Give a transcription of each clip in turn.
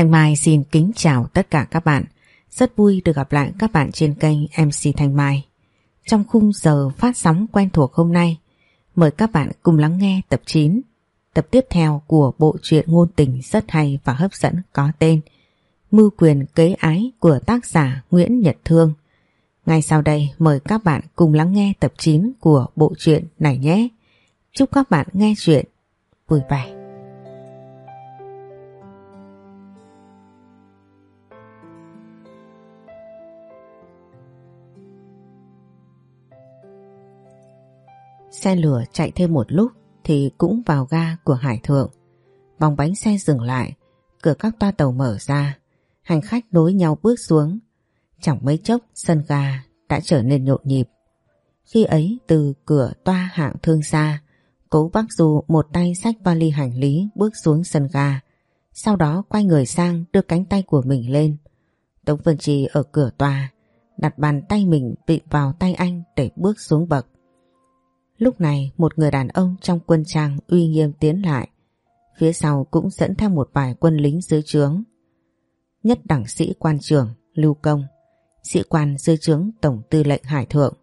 Thanh Mai xin kính chào tất cả các bạn. Rất vui được gặp lại các bạn trên kênh MC Thanh Mai. Trong khung giờ phát sóng quen thuộc hôm nay, mời các bạn cùng lắng nghe tập 9, tập tiếp theo của bộ truyện ngôn tình rất hay và hấp dẫn có tên Mưu quyền kế ái của tác giả Nguyễn Nhật Thương. Ngay sau đây mời các bạn cùng lắng nghe tập 9 của bộ truyện này nhé. Chúc các bạn nghe chuyện vui vẻ. Xe lửa chạy thêm một lúc thì cũng vào ga của Hải Thượng. Vòng bánh xe dừng lại, cửa các toa tàu mở ra, hành khách nối nhau bước xuống. Chẳng mấy chốc sân ga đã trở nên nhộn nhịp. Khi ấy từ cửa toa hạng thương xa, cố bác Du một tay sách vali hành lý bước xuống sân ga, sau đó quay người sang đưa cánh tay của mình lên. Tống Vân Trì ở cửa toa, đặt bàn tay mình bị vào tay anh để bước xuống bậc. Lúc này một người đàn ông trong quân trang uy nghiêm tiến lại. Phía sau cũng dẫn theo một vài quân lính dưới trướng. Nhất đẳng sĩ quan trưởng Lưu Công, sĩ quan dưới trướng Tổng tư lệnh Hải Thượng.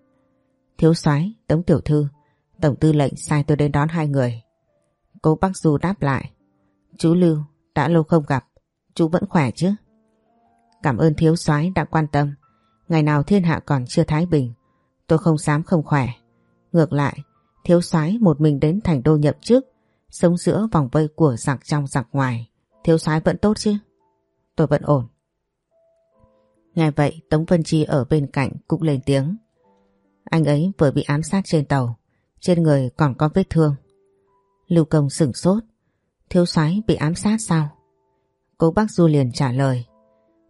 Thiếu soái Tống Tiểu Thư, Tổng tư lệnh sai tôi đến đón hai người. Cố Bắc Du đáp lại. Chú Lưu, đã lâu không gặp, chú vẫn khỏe chứ? Cảm ơn thiếu soái đã quan tâm. Ngày nào thiên hạ còn chưa thái bình, tôi không dám không khỏe. Ngược lại, thiếu soái một mình đến thành đô nhậm chức, sống giữa vòng vây của giặc trong giặc ngoài. Thiếu soái vẫn tốt chứ? Tôi vẫn ổn. Nghe vậy Tống Vân Chi ở bên cạnh cũng lên tiếng. Anh ấy vừa bị ám sát trên tàu, trên người còn có vết thương. Lưu Công sửng sốt, thiếu soái bị ám sát sao? Cố bác Du liền trả lời.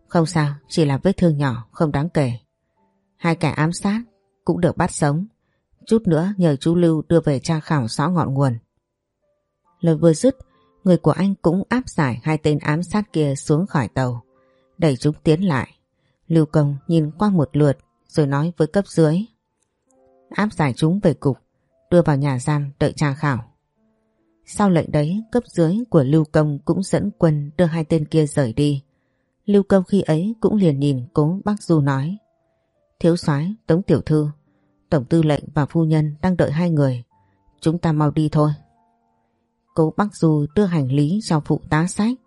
Không sao, chỉ là vết thương nhỏ, không đáng kể. Hai kẻ ám sát cũng được bắt sống. Chút nữa nhờ chú Lưu đưa về tra khảo rõ ngọn nguồn. Lời vừa dứt, người của anh cũng áp giải hai tên ám sát kia xuống khỏi tàu. Đẩy chúng tiến lại. Lưu Công nhìn qua một lượt rồi nói với cấp dưới. Áp giải chúng về cục, đưa vào nhà giam đợi tra khảo. Sau lệnh đấy, cấp dưới của Lưu Công cũng dẫn quân đưa hai tên kia rời đi. Lưu Công khi ấy cũng liền nhìn cố bác Du nói. Thiếu soái Tống Tiểu Thư, Tổng tư lệnh và phu nhân đang đợi hai người. Chúng ta mau đi thôi. Cố Bắc Du đưa hành lý cho phụ tá sách.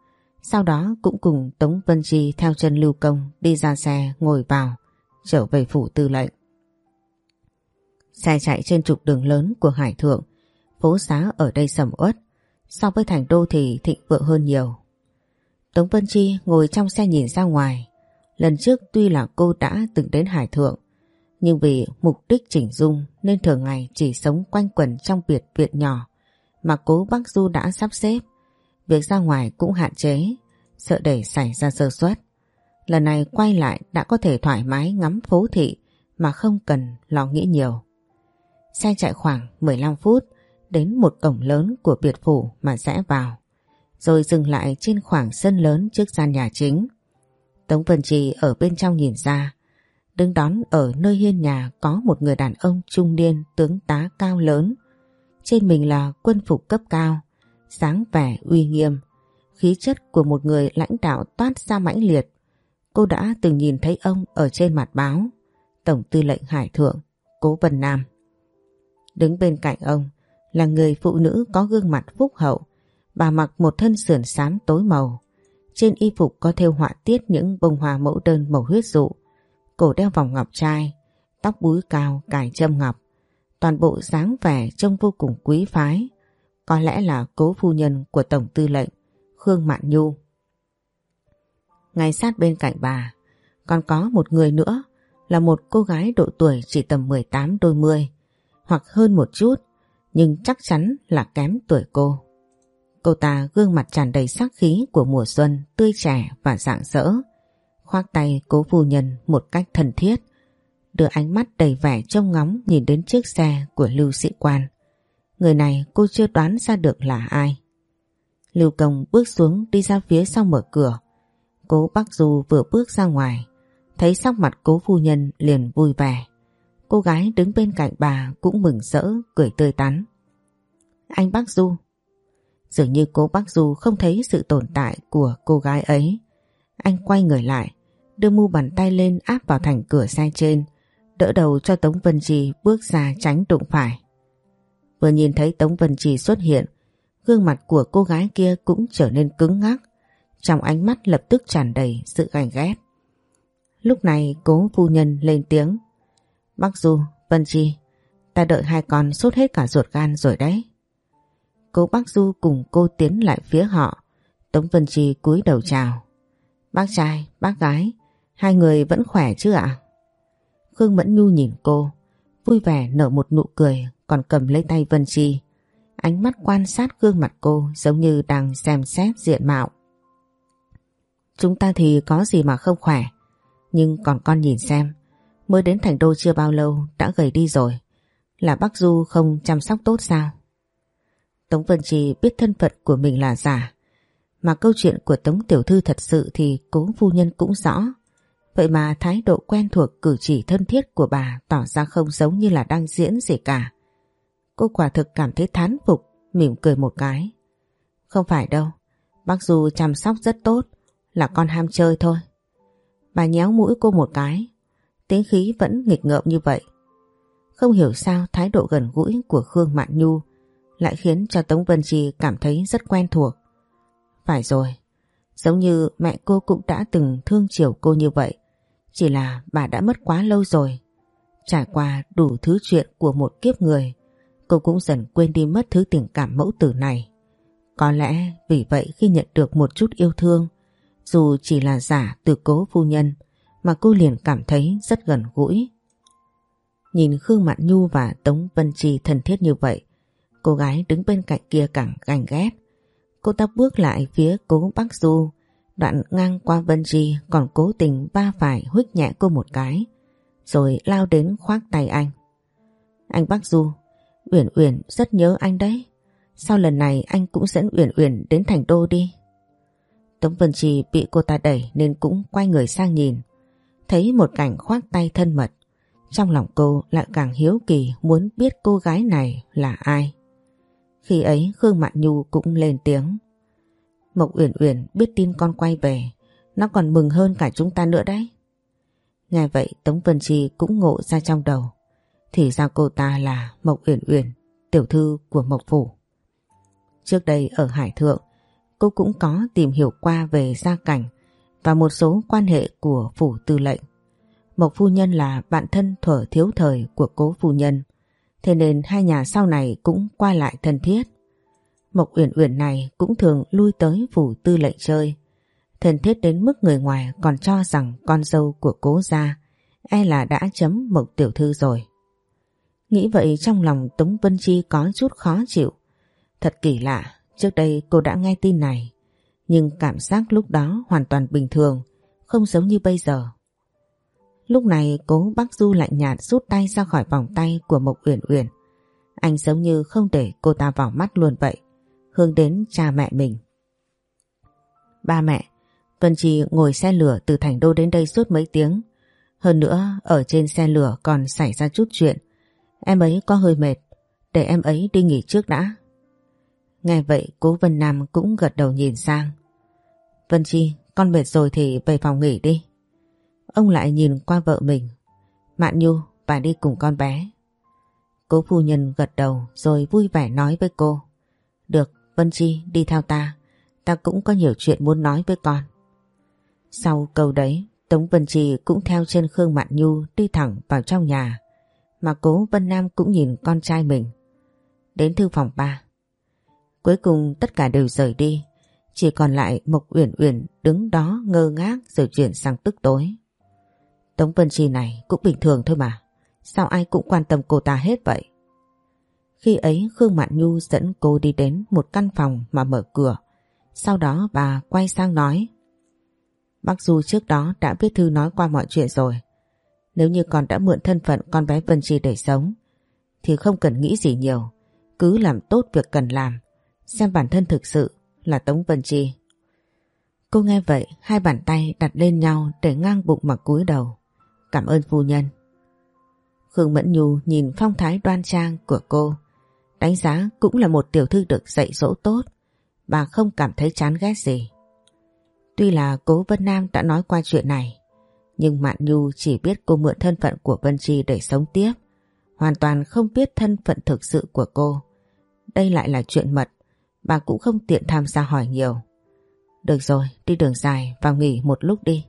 Sau đó cũng cùng Tống Vân Chi theo chân Lưu Công đi ra xe ngồi vào, trở về phủ tư lệnh. Xe chạy trên trục đường lớn của Hải Thượng, phố xá ở đây sầm uất, so với thành đô thì thịnh vượng hơn nhiều. Tống Vân Chi ngồi trong xe nhìn ra ngoài. Lần trước tuy là cô đã từng đến Hải Thượng, nhưng vì mục đích chỉnh dung nên thường ngày chỉ sống quanh quẩn trong biệt viện nhỏ mà cố bác Du đã sắp xếp. Việc ra ngoài cũng hạn chế, sợ để xảy ra sơ suất. Lần này quay lại đã có thể thoải mái ngắm phố thị mà không cần lo nghĩ nhiều. Xe chạy khoảng 15 phút đến một cổng lớn của biệt phủ mà rẽ vào, rồi dừng lại trên khoảng sân lớn trước gian nhà chính. Tống Vân Trì ở bên trong nhìn ra, đứng đón ở nơi hiên nhà có một người đàn ông trung niên tướng tá cao lớn. Trên mình là quân phục cấp cao, sáng vẻ uy nghiêm, khí chất của một người lãnh đạo toát ra mãnh liệt. Cô đã từng nhìn thấy ông ở trên mặt báo, Tổng tư lệnh Hải Thượng, Cố Vân Nam. Đứng bên cạnh ông là người phụ nữ có gương mặt phúc hậu, bà mặc một thân sườn xám tối màu. Trên y phục có thêu họa tiết những bông hoa mẫu đơn màu huyết dụ, cổ đeo vòng ngọc trai, tóc búi cao cài châm ngọc. Toàn bộ dáng vẻ trông vô cùng quý phái, có lẽ là cố phu nhân của Tổng Tư lệnh Khương Mạn Nhu. Ngay sát bên cạnh bà, còn có một người nữa là một cô gái độ tuổi chỉ tầm 18 đôi mươi, hoặc hơn một chút, nhưng chắc chắn là kém tuổi cô. Cô ta gương mặt tràn đầy sắc khí của mùa xuân, tươi trẻ và rạng rỡ. Khoác tay cố phu nhân một cách thân thiết, đưa ánh mắt đầy vẻ trông ngóng nhìn đến chiếc xe của lưu sĩ quan. Người này cô chưa đoán ra được là ai. Lưu Công bước xuống đi ra phía sau mở cửa. Cố Bắc Du vừa bước ra ngoài, thấy sắc mặt cố phu nhân liền vui vẻ. Cô gái đứng bên cạnh bà cũng mừng rỡ, cười tươi tắn. Anh Bắc Du. Dường như cố Bắc Du không thấy sự tồn tại của cô gái ấy. Anh quay người lại, đưa mu bàn tay lên áp vào thành cửa xe trên, đỡ đầu cho Tống Vân Trì bước ra tránh đụng phải. Vừa nhìn thấy Tống Vân Trì xuất hiện, gương mặt của cô gái kia cũng trở nên cứng ngắc, trong ánh mắt lập tức tràn đầy sự ganh ghét. Lúc này cố phu nhân lên tiếng. Bác Du, Vân Chi, ta đợi hai con sốt hết cả ruột gan rồi đấy. Cố bác Du cùng cô tiến lại phía họ. Tống Vân Chi cúi đầu chào. Bác trai, bác gái, hai người vẫn khỏe chứ ạ? Khương Mẫn Nhu nhìn cô, vui vẻ nở một nụ cười còn cầm lấy tay Vân Chi. Ánh mắt quan sát gương mặt cô giống như đang xem xét diện mạo. Chúng ta thì có gì mà không khỏe, nhưng còn con nhìn xem, mới đến thành đô chưa bao lâu đã gầy đi rồi. Là bác Du không chăm sóc tốt sao? Tống Vân Trì biết thân phận của mình là giả, mà câu chuyện của Tống Tiểu Thư thật sự thì cố phu nhân cũng rõ. Vậy mà thái độ quen thuộc cử chỉ thân thiết của bà tỏ ra không giống như là đang diễn gì cả. Cô quả thực cảm thấy thán phục, mỉm cười một cái. Không phải đâu, bác Du chăm sóc rất tốt, là con ham chơi thôi. Bà nhéo mũi cô một cái, tiếng khí vẫn nghịch ngợm như vậy. Không hiểu sao thái độ gần gũi của Khương Mạn Nhu lại khiến cho Tống Vân Trì cảm thấy rất quen thuộc. Phải rồi, giống như mẹ cô cũng đã từng thương chiều cô như vậy, chỉ là bà đã mất quá lâu rồi. Trải qua đủ thứ chuyện của một kiếp người, cô cũng dần quên đi mất thứ tình cảm mẫu tử này. Có lẽ vì vậy khi nhận được một chút yêu thương, dù chỉ là giả từ cố phu nhân, mà cô liền cảm thấy rất gần gũi. Nhìn Khương Mạn Nhu và Tống Vân Trì thân thiết như vậy, cô gái đứng bên cạnh kia càng ganh ghét. Cô ta bước lại phía cố Bắc Du, đoạn ngang qua Vân Di còn cố tình ba phải huých nhẹ cô một cái, rồi lao đến khoác tay anh. Anh Bắc Du, Uyển Uyển rất nhớ anh đấy. Sau lần này anh cũng dẫn Uyển Uyển đến thành đô đi. Tống Vân Trì bị cô ta đẩy nên cũng quay người sang nhìn. Thấy một cảnh khoác tay thân mật. Trong lòng cô lại càng hiếu kỳ muốn biết cô gái này là ai. Khi ấy Khương Mạn Nhu cũng lên tiếng. Mộc Uyển Uyển biết tin con quay về, nó còn mừng hơn cả chúng ta nữa đấy. Nghe vậy Tống Vân Trì cũng ngộ ra trong đầu. Thì ra cô ta là Mộc Uyển Uyển, tiểu thư của Mộc Phủ. Trước đây ở Hải Thượng, cô cũng có tìm hiểu qua về gia cảnh và một số quan hệ của Phủ Tư lệnh. Mộc Phu Nhân là bạn thân thuở thiếu thời của cố Phu Nhân, thế nên hai nhà sau này cũng qua lại thân thiết. Mộc Uyển Uyển này cũng thường lui tới Phủ Tư lệnh chơi, thân thiết đến mức người ngoài còn cho rằng con dâu của cố gia e là đã chấm Mộc Tiểu Thư rồi. Nghĩ vậy trong lòng Tống Vân Chi có chút khó chịu. Thật kỳ lạ, trước đây cô đã nghe tin này, nhưng cảm giác lúc đó hoàn toàn bình thường, không giống như bây giờ. Lúc này cố bác Du lạnh nhạt rút tay ra khỏi vòng tay của Mộc Uyển Uyển. Anh giống như không để cô ta vào mắt luôn vậy, hướng đến cha mẹ mình. Ba mẹ, Vân Chi ngồi xe lửa từ thành đô đến đây suốt mấy tiếng. Hơn nữa, ở trên xe lửa còn xảy ra chút chuyện. Em ấy có hơi mệt, để em ấy đi nghỉ trước đã. Nghe vậy cố Vân Nam cũng gật đầu nhìn sang. Vân Chi, con mệt rồi thì về phòng nghỉ đi. Ông lại nhìn qua vợ mình. Mạn Nhu, bà đi cùng con bé. Cố phu nhân gật đầu rồi vui vẻ nói với cô. Được, Vân Chi đi theo ta. Ta cũng có nhiều chuyện muốn nói với con. Sau câu đấy, Tống Vân Chi cũng theo chân Khương Mạn Nhu đi thẳng vào trong nhà. Mà cố Vân Nam cũng nhìn con trai mình. Đến thư phòng ba. Cuối cùng tất cả đều rời đi. Chỉ còn lại Mộc Uyển Uyển đứng đó ngơ ngác rồi chuyển sang tức tối. Tống Vân Chi này cũng bình thường thôi mà. Sao ai cũng quan tâm cô ta hết vậy? Khi ấy Khương Mạn Nhu dẫn cô đi đến một căn phòng mà mở cửa. Sau đó bà quay sang nói. Bác Du trước đó đã viết thư nói qua mọi chuyện rồi. Nếu như con đã mượn thân phận con bé Vân Chi để sống, thì không cần nghĩ gì nhiều. Cứ làm tốt việc cần làm, xem bản thân thực sự là Tống Vân Chi. Cô nghe vậy, hai bàn tay đặt lên nhau để ngang bụng mà cúi đầu. Cảm ơn phu nhân. Khương Mẫn Nhu nhìn phong thái đoan trang của cô, đánh giá cũng là một tiểu thư được dạy dỗ tốt, bà không cảm thấy chán ghét gì. Tuy là cố Vân Nam đã nói qua chuyện này, nhưng Mạn Nhu chỉ biết cô mượn thân phận của Vân Chi để sống tiếp, hoàn toàn không biết thân phận thực sự của cô. Đây lại là chuyện mật, bà cũng không tiện tham gia hỏi nhiều. Được rồi, đi đường dài, vào nghỉ một lúc đi.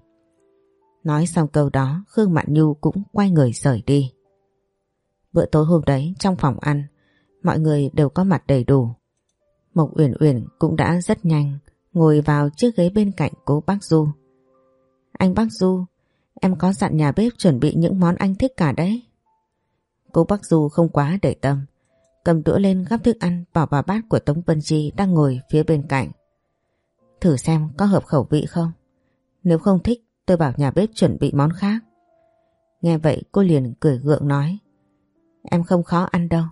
Nói xong câu đó, Khương Mạn Nhu cũng quay người rời đi. Bữa tối hôm đấy trong phòng ăn, mọi người đều có mặt đầy đủ. Mộc Uyển Uyển cũng đã rất nhanh ngồi vào chiếc ghế bên cạnh cố bác Du. Anh bác Du, em có dặn nhà bếp chuẩn bị những món anh thích cả đấy. Cố bác Du không quá để tâm, cầm đũa lên gắp thức ăn bỏ vào bát của Tống Vân Chi đang ngồi phía bên cạnh. Thử xem có hợp khẩu vị không? Nếu không thích tôi bảo nhà bếp chuẩn bị món khác. Nghe vậy cô liền cười gượng nói Em không khó ăn đâu.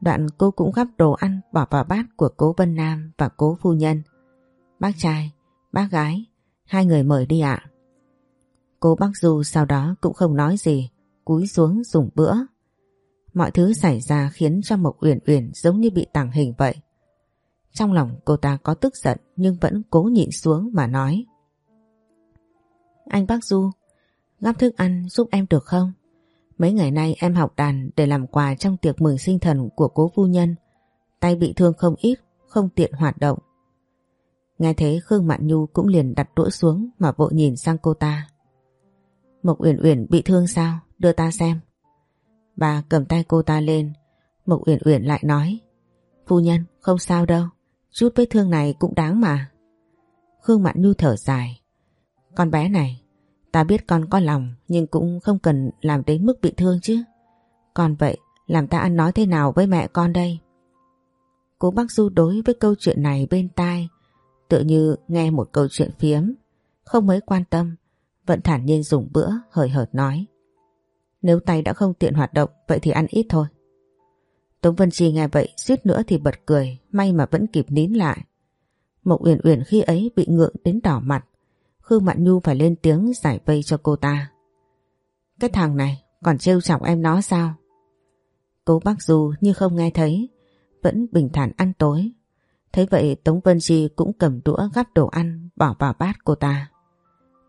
Đoạn cô cũng gắp đồ ăn bỏ vào bát của cố Vân Nam và cố phu nhân. Bác trai, bác gái, hai người mời đi ạ. Cố bác Du sau đó cũng không nói gì, cúi xuống dùng bữa. Mọi thứ xảy ra khiến cho Mộc Uyển Uyển giống như bị tàng hình vậy. Trong lòng cô ta có tức giận nhưng vẫn cố nhịn xuống mà nói. Anh bác Du, gắp thức ăn giúp em được không? Mấy ngày nay em học đàn để làm quà trong tiệc mừng sinh thần của cố phu nhân. Tay bị thương không ít, không tiện hoạt động. Nghe thế Khương Mạn Nhu cũng liền đặt đũa xuống mà vội nhìn sang cô ta. Mộc Uyển Uyển bị thương sao? Đưa ta xem. Bà cầm tay cô ta lên. Mộc Uyển Uyển lại nói. Phu nhân, không sao đâu. Chút vết thương này cũng đáng mà. Khương Mạn Nhu thở dài. Con bé này, ta biết con có lòng nhưng cũng không cần làm đến mức bị thương chứ. Còn vậy, làm ta ăn nói thế nào với mẹ con đây? Cô bác Du đối với câu chuyện này bên tai Tựa như nghe một câu chuyện phiếm, không mấy quan tâm, vẫn thản nhiên dùng bữa, hời hợt nói. Nếu tay đã không tiện hoạt động, vậy thì ăn ít thôi. Tống Vân Chi nghe vậy suýt nữa thì bật cười, may mà vẫn kịp nín lại. Mộc Uyển Uyển khi ấy bị ngượng đến đỏ mặt, Khương Mạn Nhu phải lên tiếng giải vây cho cô ta. Cái thằng này còn trêu chọc em nó sao? Cố bác Du như không nghe thấy, vẫn bình thản ăn tối, Thấy vậy Tống Vân Chi cũng cầm đũa gắp đồ ăn bỏ vào bát cô ta.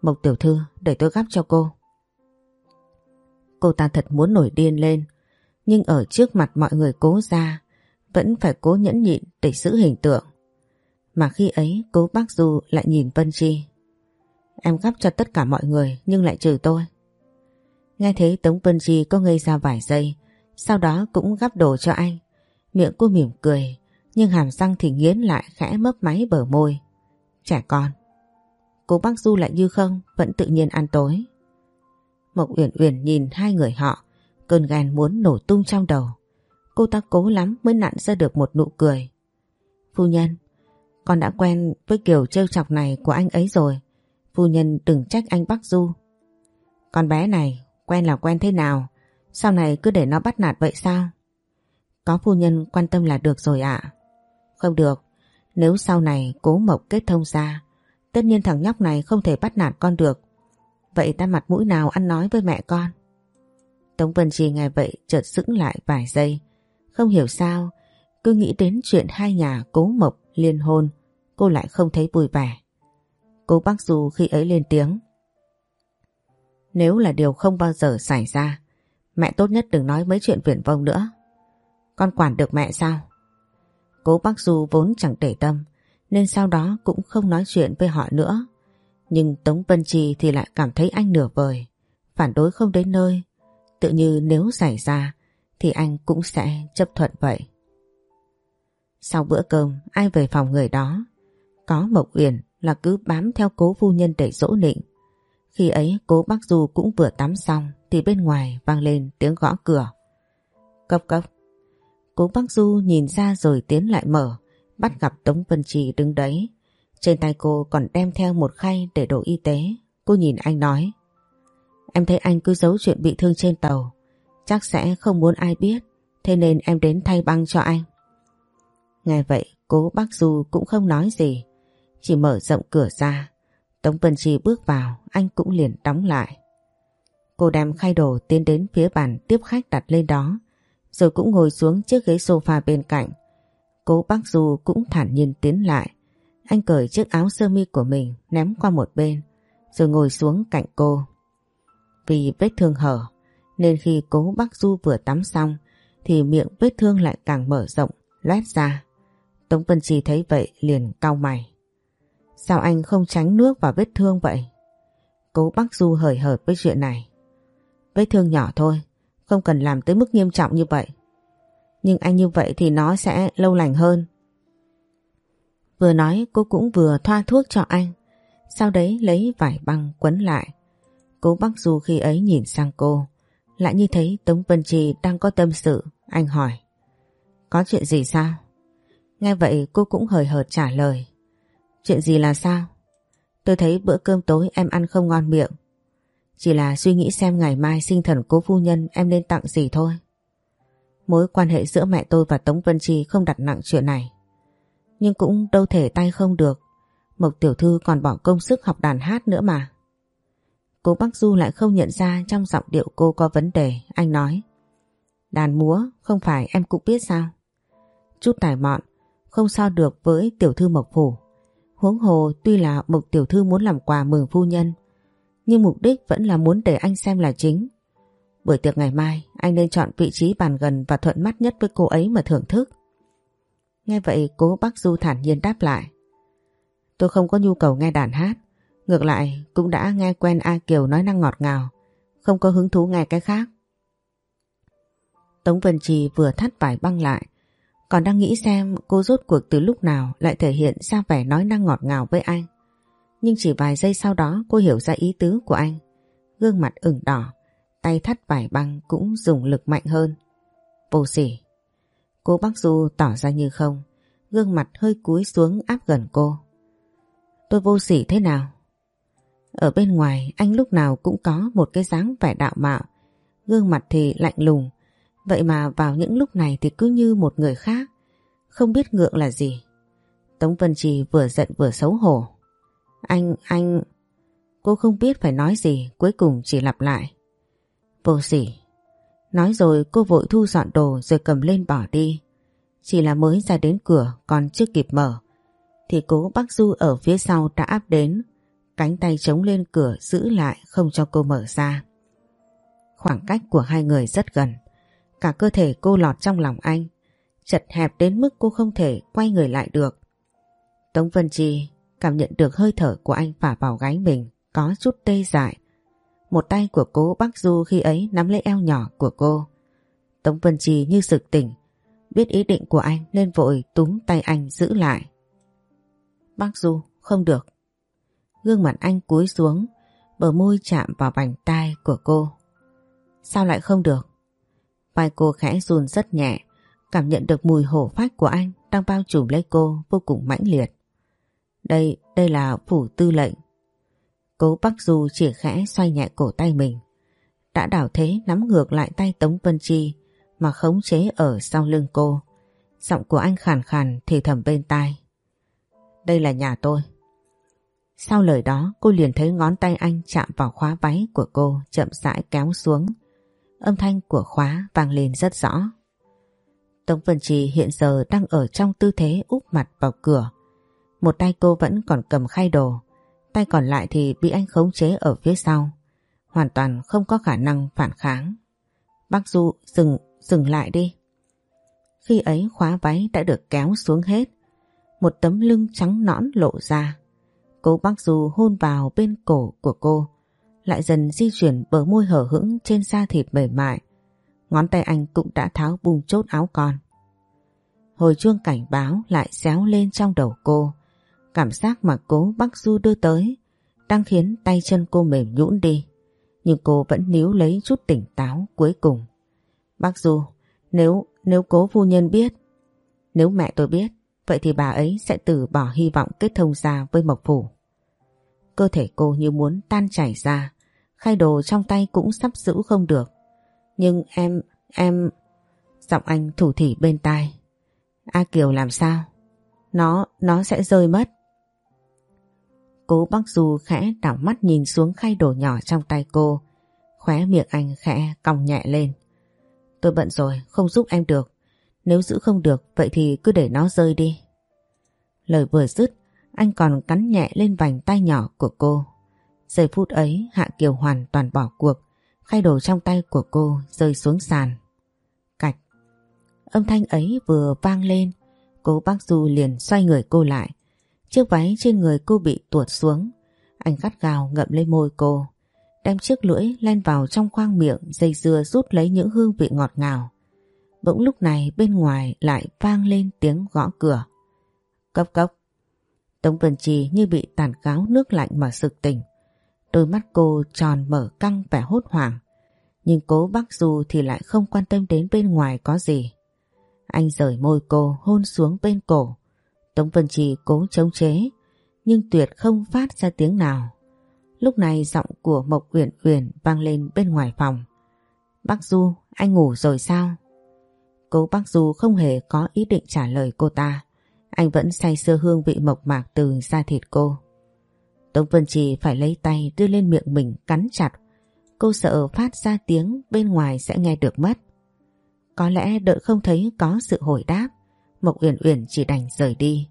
Mộc tiểu thư để tôi gắp cho cô. Cô ta thật muốn nổi điên lên nhưng ở trước mặt mọi người cố ra vẫn phải cố nhẫn nhịn để giữ hình tượng. Mà khi ấy cố bác Du lại nhìn Vân Chi. Em gắp cho tất cả mọi người nhưng lại trừ tôi. Nghe thấy Tống Vân Chi có ngây ra vài giây sau đó cũng gắp đồ cho anh. Miệng cô mỉm cười nhưng hàm răng thì nghiến lại khẽ mấp máy bờ môi. Trẻ con. Cô bác Du lại như không, vẫn tự nhiên ăn tối. Mộc Uyển Uyển nhìn hai người họ, cơn ghen muốn nổ tung trong đầu. Cô ta cố lắm mới nặn ra được một nụ cười. Phu nhân, con đã quen với kiểu trêu chọc này của anh ấy rồi. Phu nhân đừng trách anh Bắc Du. Con bé này, quen là quen thế nào? Sau này cứ để nó bắt nạt vậy sao? Có phu nhân quan tâm là được rồi ạ. Không được, nếu sau này cố mộc kết thông ra, tất nhiên thằng nhóc này không thể bắt nạt con được. Vậy ta mặt mũi nào ăn nói với mẹ con? Tống Vân Chi nghe vậy chợt sững lại vài giây. Không hiểu sao, cứ nghĩ đến chuyện hai nhà cố mộc liên hôn, cô lại không thấy vui vẻ. Cô bác Du khi ấy lên tiếng. Nếu là điều không bao giờ xảy ra, mẹ tốt nhất đừng nói mấy chuyện viển vông nữa. Con quản được mẹ sao? Cố bác Du vốn chẳng để tâm nên sau đó cũng không nói chuyện với họ nữa. Nhưng Tống Vân Trì thì lại cảm thấy anh nửa vời, phản đối không đến nơi. Tự như nếu xảy ra thì anh cũng sẽ chấp thuận vậy. Sau bữa cơm ai về phòng người đó Có Mộc Uyển là cứ bám theo cố phu nhân để dỗ nịnh Khi ấy cố bác Du cũng vừa tắm xong Thì bên ngoài vang lên tiếng gõ cửa Cốc cốc Cố bác Du nhìn ra rồi tiến lại mở, bắt gặp Tống Vân Trì đứng đấy. Trên tay cô còn đem theo một khay để đồ y tế. Cô nhìn anh nói. Em thấy anh cứ giấu chuyện bị thương trên tàu. Chắc sẽ không muốn ai biết. Thế nên em đến thay băng cho anh. Nghe vậy cố bác Du cũng không nói gì. Chỉ mở rộng cửa ra. Tống Vân Trì bước vào, anh cũng liền đóng lại. Cô đem khay đồ tiến đến phía bàn tiếp khách đặt lên đó rồi cũng ngồi xuống chiếc ghế sofa bên cạnh. Cố bác Du cũng thản nhiên tiến lại. Anh cởi chiếc áo sơ mi của mình ném qua một bên rồi ngồi xuống cạnh cô. Vì vết thương hở nên khi cố bác Du vừa tắm xong thì miệng vết thương lại càng mở rộng, loét ra. Tống Vân Chi thấy vậy liền cau mày. Sao anh không tránh nước vào vết thương vậy? Cố bác Du hời hợt với chuyện này. Vết thương nhỏ thôi, không cần làm tới mức nghiêm trọng như vậy. Nhưng anh như vậy thì nó sẽ lâu lành hơn. Vừa nói cô cũng vừa thoa thuốc cho anh. Sau đấy lấy vải băng quấn lại. Cố bác Du khi ấy nhìn sang cô. Lại như thấy Tống Vân Trì đang có tâm sự. Anh hỏi. Có chuyện gì sao? Nghe vậy cô cũng hời hợt trả lời. Chuyện gì là sao? Tôi thấy bữa cơm tối em ăn không ngon miệng. Chỉ là suy nghĩ xem ngày mai sinh thần cố phu nhân em nên tặng gì thôi. Mối quan hệ giữa mẹ tôi và Tống Vân Chi không đặt nặng chuyện này. Nhưng cũng đâu thể tay không được. Mộc tiểu thư còn bỏ công sức học đàn hát nữa mà. Cô Bắc Du lại không nhận ra trong giọng điệu cô có vấn đề. Anh nói. Đàn múa, không phải em cũng biết sao. Chút tài mọn, không sao được với tiểu thư Mộc Phủ. Huống hồ tuy là Mục tiểu thư muốn làm quà mừng phu nhân, nhưng mục đích vẫn là muốn để anh xem là chính. Buổi tiệc ngày mai, anh nên chọn vị trí bàn gần và thuận mắt nhất với cô ấy mà thưởng thức. Nghe vậy, cố bác Du thản nhiên đáp lại. Tôi không có nhu cầu nghe đàn hát. Ngược lại cũng đã nghe quen A Kiều nói năng ngọt ngào. Không có hứng thú nghe cái khác. Tống Vân Trì vừa thắt vải băng lại. Còn đang nghĩ xem cô rốt cuộc từ lúc nào lại thể hiện ra vẻ nói năng ngọt ngào với anh. Nhưng chỉ vài giây sau đó cô hiểu ra ý tứ của anh. Gương mặt ửng đỏ, tay thắt vải băng cũng dùng lực mạnh hơn. Vô sỉ. Cô bác Du tỏ ra như không, gương mặt hơi cúi xuống áp gần cô. Tôi vô sỉ thế nào? Ở bên ngoài anh lúc nào cũng có một cái dáng vẻ đạo mạo, gương mặt thì lạnh lùng, vậy mà vào những lúc này thì cứ như một người khác, không biết ngượng là gì. Tống Vân Trì vừa giận vừa xấu hổ. Anh, anh... Cô không biết phải nói gì, cuối cùng chỉ lặp lại. Vô sỉ. Nói rồi cô vội thu dọn đồ rồi cầm lên bỏ đi. Chỉ là mới ra đến cửa còn chưa kịp mở. Thì cố bác Du ở phía sau đã áp đến. Cánh tay chống lên cửa giữ lại không cho cô mở ra. Khoảng cách của hai người rất gần. Cả cơ thể cô lọt trong lòng anh. Chật hẹp đến mức cô không thể quay người lại được. Tống Vân Chi cảm nhận được hơi thở của anh phả vào gáy mình có chút tê dại. Một tay của cố bác Du khi ấy nắm lấy eo nhỏ của cô. Tống Vân Chi như sực tỉnh, biết ý định của anh nên vội túm tay anh giữ lại. Bác Du, không được. Gương mặt anh cúi xuống, bờ môi chạm vào vành tai của cô. Sao lại không được? Vai cô khẽ run rất nhẹ, cảm nhận được mùi hổ phách của anh đang bao trùm lấy cô vô cùng mãnh liệt. Đây, đây là phủ tư lệnh. Cố Bắc Du chỉ khẽ xoay nhẹ cổ tay mình. Đã đảo thế nắm ngược lại tay Tống Vân Chi mà khống chế ở sau lưng cô. Giọng của anh khàn khàn thì thầm bên tai. Đây là nhà tôi. Sau lời đó cô liền thấy ngón tay anh chạm vào khóa váy của cô chậm rãi kéo xuống. Âm thanh của khóa vang lên rất rõ. Tống Vân Trì hiện giờ đang ở trong tư thế úp mặt vào cửa. Một tay cô vẫn còn cầm khay đồ, tay còn lại thì bị anh khống chế ở phía sau. Hoàn toàn không có khả năng phản kháng. Bác Du dừng, dừng lại đi. Khi ấy khóa váy đã được kéo xuống hết. Một tấm lưng trắng nõn lộ ra. cô bác Du hôn vào bên cổ của cô. Lại dần di chuyển bờ môi hở hững trên da thịt mềm mại. Ngón tay anh cũng đã tháo bung chốt áo con. Hồi chuông cảnh báo lại xéo lên trong đầu cô. Cảm giác mà cố bác Du đưa tới đang khiến tay chân cô mềm nhũn đi. Nhưng cô vẫn níu lấy chút tỉnh táo cuối cùng. Bác Du, nếu nếu cố phu nhân biết, nếu mẹ tôi biết, vậy thì bà ấy sẽ từ bỏ hy vọng kết thông ra với Mộc Phủ. Cơ thể cô như muốn tan chảy ra, khay đồ trong tay cũng sắp giữ không được. Nhưng em, em... Giọng anh thủ thỉ bên tai. A Kiều làm sao? Nó, nó sẽ rơi mất. Cố bác Du khẽ đảo mắt nhìn xuống khay đồ nhỏ trong tay cô. Khóe miệng anh khẽ còng nhẹ lên. Tôi bận rồi, không giúp em được. Nếu giữ không được, vậy thì cứ để nó rơi đi. Lời vừa dứt, Anh còn cắn nhẹ lên vành tay nhỏ của cô. Giây phút ấy, Hạ Kiều hoàn toàn bỏ cuộc. Khay đồ trong tay của cô rơi xuống sàn. Cạch. Âm thanh ấy vừa vang lên. Cô bác Du liền xoay người cô lại. Chiếc váy trên người cô bị tuột xuống. Anh gắt gào ngậm lấy môi cô. Đem chiếc lưỡi len vào trong khoang miệng, dây dưa rút lấy những hương vị ngọt ngào. Bỗng lúc này bên ngoài lại vang lên tiếng gõ cửa. Cốc cốc. Tống Vân Trì như bị tàn cáo nước lạnh mà sực tỉnh. Đôi mắt cô tròn mở căng vẻ hốt hoảng. Nhưng cố bác Du thì lại không quan tâm đến bên ngoài có gì. Anh rời môi cô hôn xuống bên cổ. Tống Vân Trì cố chống chế nhưng tuyệt không phát ra tiếng nào. Lúc này giọng của Mộc Uyển Uyển vang lên bên ngoài phòng. Bác Du, anh ngủ rồi sao? Cố bác Du không hề có ý định trả lời cô ta. Anh vẫn say sưa hương vị mộc mạc từ da thịt cô. Tống Vân Trì phải lấy tay đưa lên miệng mình cắn chặt. Cô sợ phát ra tiếng bên ngoài sẽ nghe được mất. Có lẽ đợi không thấy có sự hồi đáp, Mộc Uyển Uyển chỉ đành rời đi.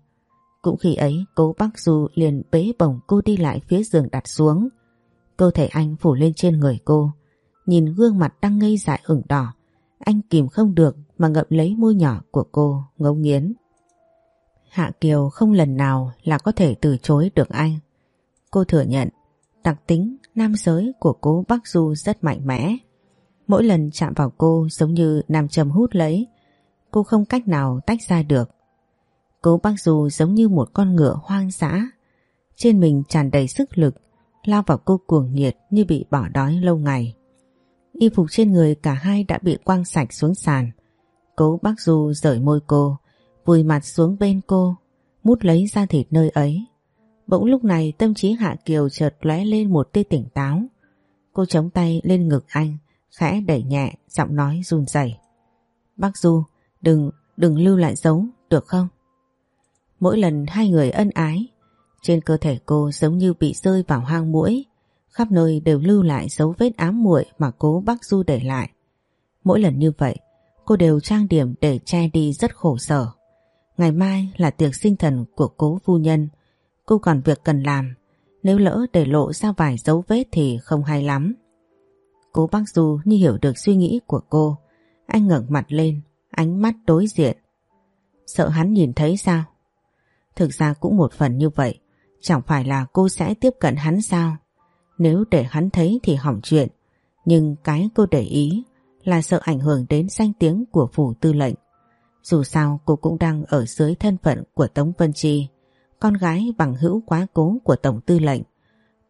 Cũng khi ấy cố bác Du liền bế bổng cô đi lại phía giường đặt xuống. Cơ thể anh phủ lên trên người cô. Nhìn gương mặt đang ngây dại ửng đỏ. Anh kìm không được mà ngậm lấy môi nhỏ của cô ngấu nghiến. Hạ Kiều không lần nào là có thể từ chối được anh. Cô thừa nhận đặc tính nam giới của cô Bắc Du rất mạnh mẽ. Mỗi lần chạm vào cô giống như nam châm hút lấy. Cô không cách nào tách ra được. cô Bắc Du giống như một con ngựa hoang dã. Trên mình tràn đầy sức lực, lao vào cô cuồng nhiệt như bị bỏ đói lâu ngày. Y phục trên người cả hai đã bị quăng sạch xuống sàn. Cố Bắc Du rời môi cô, vùi mặt xuống bên cô, mút lấy da thịt nơi ấy. Bỗng lúc này tâm trí Hạ Kiều chợt lóe lên một tia tỉnh táo. Cô chống tay lên ngực anh, khẽ đẩy nhẹ, giọng nói run rẩy. Bác Du, đừng, đừng lưu lại dấu, được không? Mỗi lần hai người ân ái, trên cơ thể cô giống như bị rơi vào hang mũi, khắp nơi đều lưu lại dấu vết ám muội mà cố bác Du để lại. Mỗi lần như vậy, cô đều trang điểm để che đi rất khổ sở. Ngày mai là tiệc sinh thần của cố phu nhân, cô còn việc cần làm, nếu lỡ để lộ ra vài dấu vết thì không hay lắm. Cố bác Du như hiểu được suy nghĩ của cô, anh ngẩng mặt lên, ánh mắt đối diện. Sợ hắn nhìn thấy sao? Thực ra cũng một phần như vậy, chẳng phải là cô sẽ tiếp cận hắn sao? Nếu để hắn thấy thì hỏng chuyện, nhưng cái cô để ý là sợ ảnh hưởng đến danh tiếng của phủ tư lệnh. Dù sao cô cũng đang ở dưới thân phận của Tống Vân Chi, con gái bằng hữu quá cố của Tổng tư lệnh.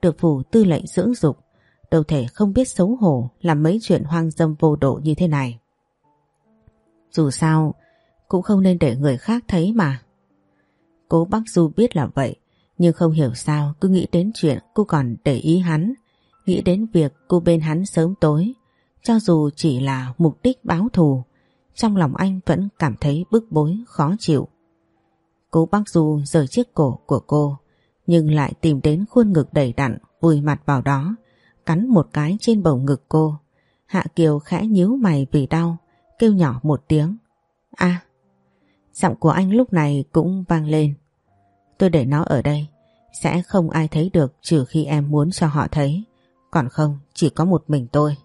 Được phủ tư lệnh dưỡng dục, đâu thể không biết xấu hổ làm mấy chuyện hoang dâm vô độ như thế này. Dù sao, cũng không nên để người khác thấy mà. Cố bác Du biết là vậy, nhưng không hiểu sao cứ nghĩ đến chuyện cô còn để ý hắn, nghĩ đến việc cô bên hắn sớm tối, cho dù chỉ là mục đích báo thù, trong lòng anh vẫn cảm thấy bức bối, khó chịu. Cố bác Du rời chiếc cổ của cô, nhưng lại tìm đến khuôn ngực đầy đặn, vùi mặt vào đó, cắn một cái trên bầu ngực cô. Hạ Kiều khẽ nhíu mày vì đau, kêu nhỏ một tiếng. a Giọng của anh lúc này cũng vang lên. Tôi để nó ở đây, sẽ không ai thấy được trừ khi em muốn cho họ thấy. Còn không, chỉ có một mình tôi.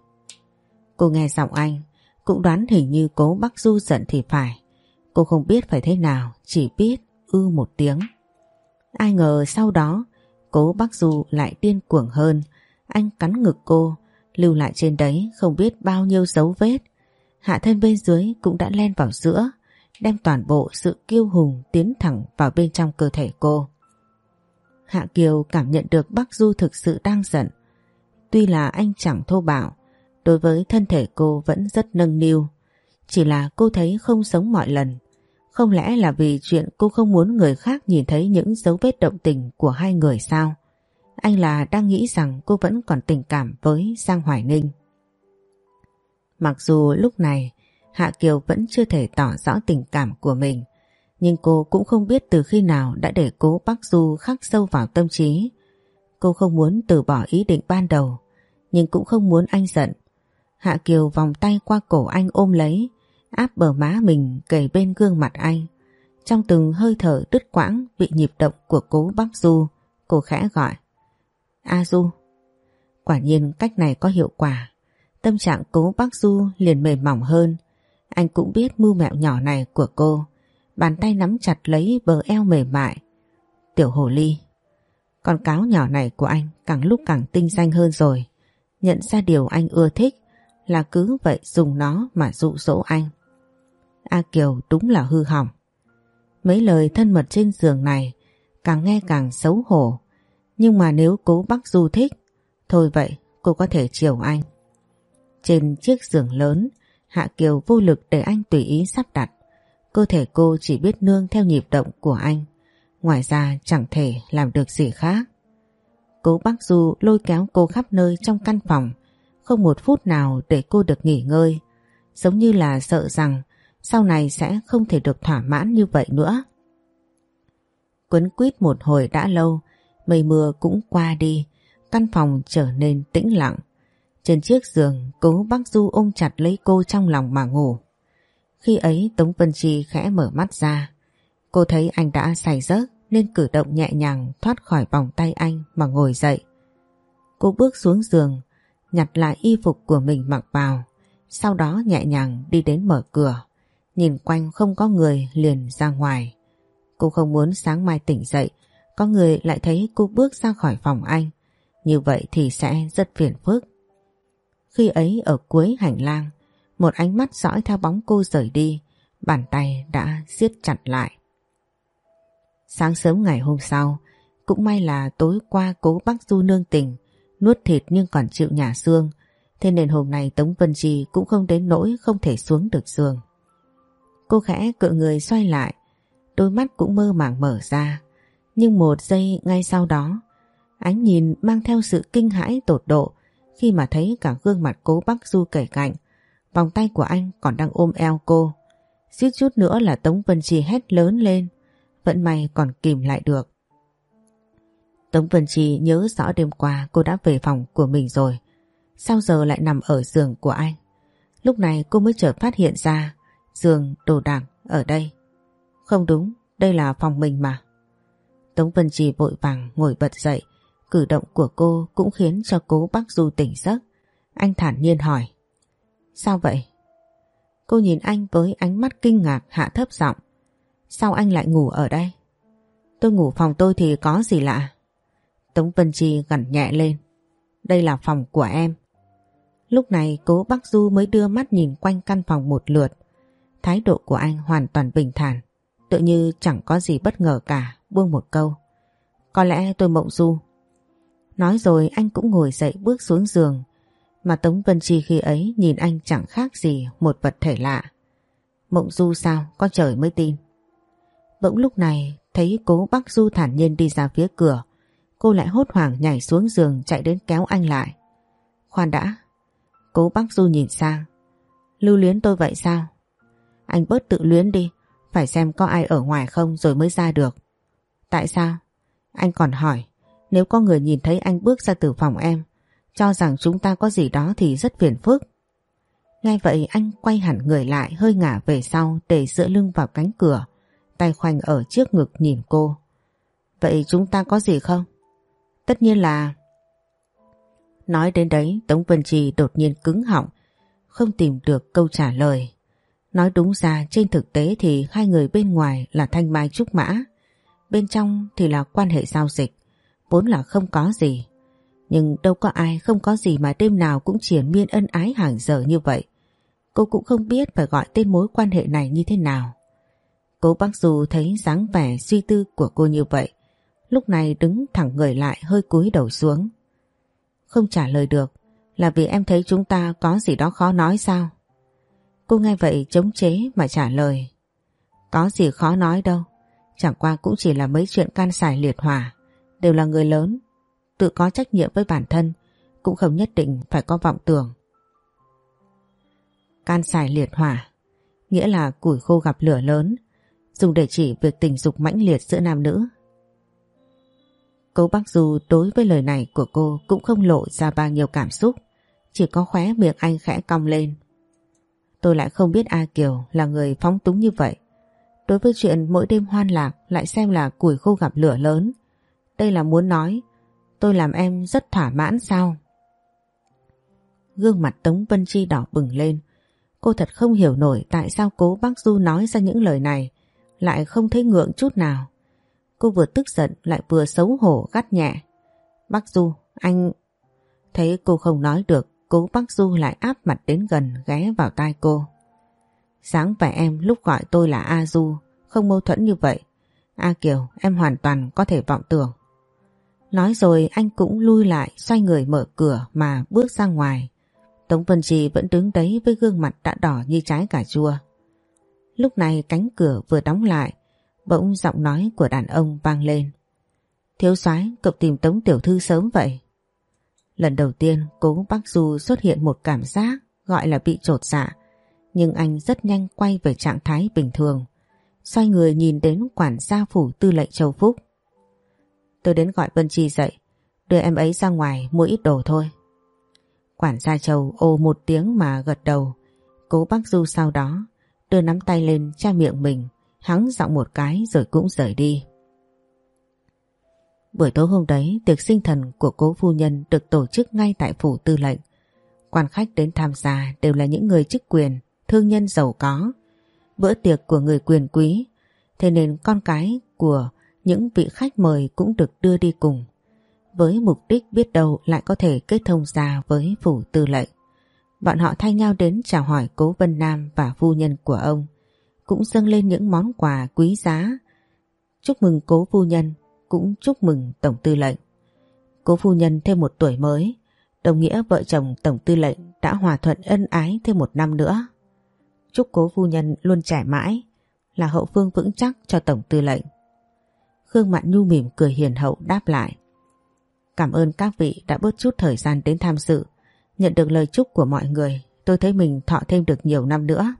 Cô nghe giọng anh, cũng đoán hình như cố bác Du giận thì phải. Cô không biết phải thế nào, chỉ biết ư một tiếng. Ai ngờ sau đó, cố bác Du lại điên cuồng hơn. Anh cắn ngực cô, lưu lại trên đấy không biết bao nhiêu dấu vết. Hạ thân bên dưới cũng đã len vào giữa, đem toàn bộ sự kiêu hùng tiến thẳng vào bên trong cơ thể cô. Hạ Kiều cảm nhận được bác Du thực sự đang giận. Tuy là anh chẳng thô bạo, đối với thân thể cô vẫn rất nâng niu. Chỉ là cô thấy không sống mọi lần. Không lẽ là vì chuyện cô không muốn người khác nhìn thấy những dấu vết động tình của hai người sao? Anh là đang nghĩ rằng cô vẫn còn tình cảm với Giang Hoài Ninh. Mặc dù lúc này Hạ Kiều vẫn chưa thể tỏ rõ tình cảm của mình. Nhưng cô cũng không biết từ khi nào đã để cố Bắc Du khắc sâu vào tâm trí. Cô không muốn từ bỏ ý định ban đầu, nhưng cũng không muốn anh giận. Hạ Kiều vòng tay qua cổ anh ôm lấy, áp bờ má mình kề bên gương mặt anh. Trong từng hơi thở đứt quãng bị nhịp động của cố bác Du, cô khẽ gọi. A Du. Quả nhiên cách này có hiệu quả. Tâm trạng cố bác Du liền mềm mỏng hơn. Anh cũng biết mưu mẹo nhỏ này của cô. Bàn tay nắm chặt lấy bờ eo mềm mại. Tiểu hồ ly. Con cáo nhỏ này của anh càng lúc càng tinh danh hơn rồi. Nhận ra điều anh ưa thích là cứ vậy dùng nó mà dụ dỗ anh. A Kiều đúng là hư hỏng. Mấy lời thân mật trên giường này càng nghe càng xấu hổ. Nhưng mà nếu cố Bắc Du thích, thôi vậy cô có thể chiều anh. Trên chiếc giường lớn, Hạ Kiều vô lực để anh tùy ý sắp đặt. Cơ thể cô chỉ biết nương theo nhịp động của anh. Ngoài ra chẳng thể làm được gì khác. Cố Bắc Du lôi kéo cô khắp nơi trong căn phòng, không một phút nào để cô được nghỉ ngơi. Giống như là sợ rằng sau này sẽ không thể được thỏa mãn như vậy nữa. Quấn quýt một hồi đã lâu, mây mưa cũng qua đi, căn phòng trở nên tĩnh lặng. Trên chiếc giường, cố bác Du ôm chặt lấy cô trong lòng mà ngủ. Khi ấy Tống Vân Chi khẽ mở mắt ra. Cô thấy anh đã say giấc nên cử động nhẹ nhàng thoát khỏi vòng tay anh mà ngồi dậy. Cô bước xuống giường, nhặt lại y phục của mình mặc vào, sau đó nhẹ nhàng đi đến mở cửa. Nhìn quanh không có người liền ra ngoài. Cô không muốn sáng mai tỉnh dậy, có người lại thấy cô bước ra khỏi phòng anh. Như vậy thì sẽ rất phiền phức. Khi ấy ở cuối hành lang, một ánh mắt dõi theo bóng cô rời đi, bàn tay đã siết chặt lại. Sáng sớm ngày hôm sau, cũng may là tối qua cố bác Du nương tình, nuốt thịt nhưng còn chịu nhả xương, thế nên hôm nay Tống Vân Trì cũng không đến nỗi không thể xuống được giường. Cô khẽ cựa người xoay lại, đôi mắt cũng mơ màng mở ra, nhưng một giây ngay sau đó, ánh nhìn mang theo sự kinh hãi tột độ khi mà thấy cả gương mặt cố bác Du kể cạnh, vòng tay của anh còn đang ôm eo cô. Suýt chút nữa là Tống Vân Chi hét lớn lên, vẫn may còn kìm lại được. Tống Vân Chi nhớ rõ đêm qua cô đã về phòng của mình rồi. Sao giờ lại nằm ở giường của anh? Lúc này cô mới chợt phát hiện ra giường đồ đạc ở đây. Không đúng, đây là phòng mình mà. Tống Vân trì vội vàng ngồi bật dậy. Cử động của cô cũng khiến cho cố bác Du tỉnh giấc. Anh thản nhiên hỏi. Sao vậy? Cô nhìn anh với ánh mắt kinh ngạc hạ thấp giọng. Sao anh lại ngủ ở đây? Tôi ngủ phòng tôi thì có gì lạ? Tống Vân trì gằn nhẹ lên. Đây là phòng của em. Lúc này cố bác Du mới đưa mắt nhìn quanh căn phòng một lượt. Thái độ của anh hoàn toàn bình thản. Tự như chẳng có gì bất ngờ cả, buông một câu. Có lẽ tôi mộng du. Nói rồi anh cũng ngồi dậy bước xuống giường. Mà Tống Vân Chi khi ấy nhìn anh chẳng khác gì một vật thể lạ. Mộng du sao, có trời mới tin. Bỗng lúc này thấy cố bác Du thản nhiên đi ra phía cửa. Cô lại hốt hoảng nhảy xuống giường chạy đến kéo anh lại. Khoan đã. Cố bác Du nhìn sang. Lưu luyến tôi vậy sao? Anh bớt tự luyến đi. Phải xem có ai ở ngoài không rồi mới ra được. Tại sao? Anh còn hỏi. Nếu có người nhìn thấy anh bước ra từ phòng em cho rằng chúng ta có gì đó thì rất phiền phức. Ngay vậy anh quay hẳn người lại hơi ngả về sau để dựa lưng vào cánh cửa tay khoanh ở trước ngực nhìn cô. Vậy chúng ta có gì không? Tất nhiên là... Nói đến đấy Tống Vân Trì đột nhiên cứng họng, không tìm được câu trả lời. Nói đúng ra trên thực tế thì hai người bên ngoài là Thanh Mai Trúc Mã, bên trong thì là quan hệ giao dịch, vốn là không có gì. Nhưng đâu có ai không có gì mà đêm nào cũng triển miên ân ái hàng giờ như vậy. Cô cũng không biết phải gọi tên mối quan hệ này như thế nào. cô bác dù thấy dáng vẻ suy tư của cô như vậy. Lúc này đứng thẳng người lại hơi cúi đầu xuống. Không trả lời được là vì em thấy chúng ta có gì đó khó nói sao? Cô nghe vậy chống chế mà trả lời. Có gì khó nói đâu. Chẳng qua cũng chỉ là mấy chuyện can xài liệt hỏa. Đều là người lớn. Tự có trách nhiệm với bản thân. Cũng không nhất định phải có vọng tưởng. Can xài liệt hỏa. Nghĩa là củi khô gặp lửa lớn dùng để chỉ việc tình dục mãnh liệt giữa nam nữ. Cố bác Du đối với lời này của cô cũng không lộ ra bao nhiêu cảm xúc, chỉ có khóe miệng anh khẽ cong lên. Tôi lại không biết A Kiều là người phóng túng như vậy. Đối với chuyện mỗi đêm hoan lạc lại xem là củi khô gặp lửa lớn. Đây là muốn nói tôi làm em rất thỏa mãn sao? Gương mặt Tống Vân Chi đỏ bừng lên. Cô thật không hiểu nổi tại sao cố bác Du nói ra những lời này lại không thấy ngượng chút nào. Cô vừa tức giận lại vừa xấu hổ gắt nhẹ. Bác Du, anh... Thấy cô không nói được, cố bác Du lại áp mặt đến gần ghé vào tai cô. Sáng vẻ em lúc gọi tôi là A Du, không mâu thuẫn như vậy. A Kiều, em hoàn toàn có thể vọng tưởng. Nói rồi anh cũng lui lại xoay người mở cửa mà bước ra ngoài. Tống Vân Trì vẫn đứng đấy với gương mặt đã đỏ như trái cà chua. Lúc này cánh cửa vừa đóng lại, bỗng giọng nói của đàn ông vang lên. Thiếu soái cậu tìm Tống Tiểu Thư sớm vậy. Lần đầu tiên cố bác Du xuất hiện một cảm giác gọi là bị trột dạ, nhưng anh rất nhanh quay về trạng thái bình thường. Xoay người nhìn đến quản gia phủ tư lệnh Châu Phúc. Tôi đến gọi Vân Chi dậy, đưa em ấy ra ngoài mua ít đồ thôi. Quản gia Châu ô một tiếng mà gật đầu, cố bác Du sau đó đưa nắm tay lên che miệng mình, hắng giọng một cái rồi cũng rời đi. Buổi tối hôm đấy, tiệc sinh thần của cố phu nhân được tổ chức ngay tại phủ tư lệnh. Quan khách đến tham gia đều là những người chức quyền, thương nhân giàu có. Bữa tiệc của người quyền quý, thế nên con cái của những vị khách mời cũng được đưa đi cùng. Với mục đích biết đâu lại có thể kết thông ra với phủ tư lệnh. Bọn họ thay nhau đến chào hỏi cố Vân Nam và phu nhân của ông. Cũng dâng lên những món quà quý giá. Chúc mừng cố phu nhân, cũng chúc mừng tổng tư lệnh. Cố phu nhân thêm một tuổi mới, đồng nghĩa vợ chồng tổng tư lệnh đã hòa thuận ân ái thêm một năm nữa. Chúc cố phu nhân luôn trẻ mãi, là hậu phương vững chắc cho tổng tư lệnh. Khương Mạn Nhu mỉm cười hiền hậu đáp lại. Cảm ơn các vị đã bớt chút thời gian đến tham dự. Nhận được lời chúc của mọi người, tôi thấy mình thọ thêm được nhiều năm nữa.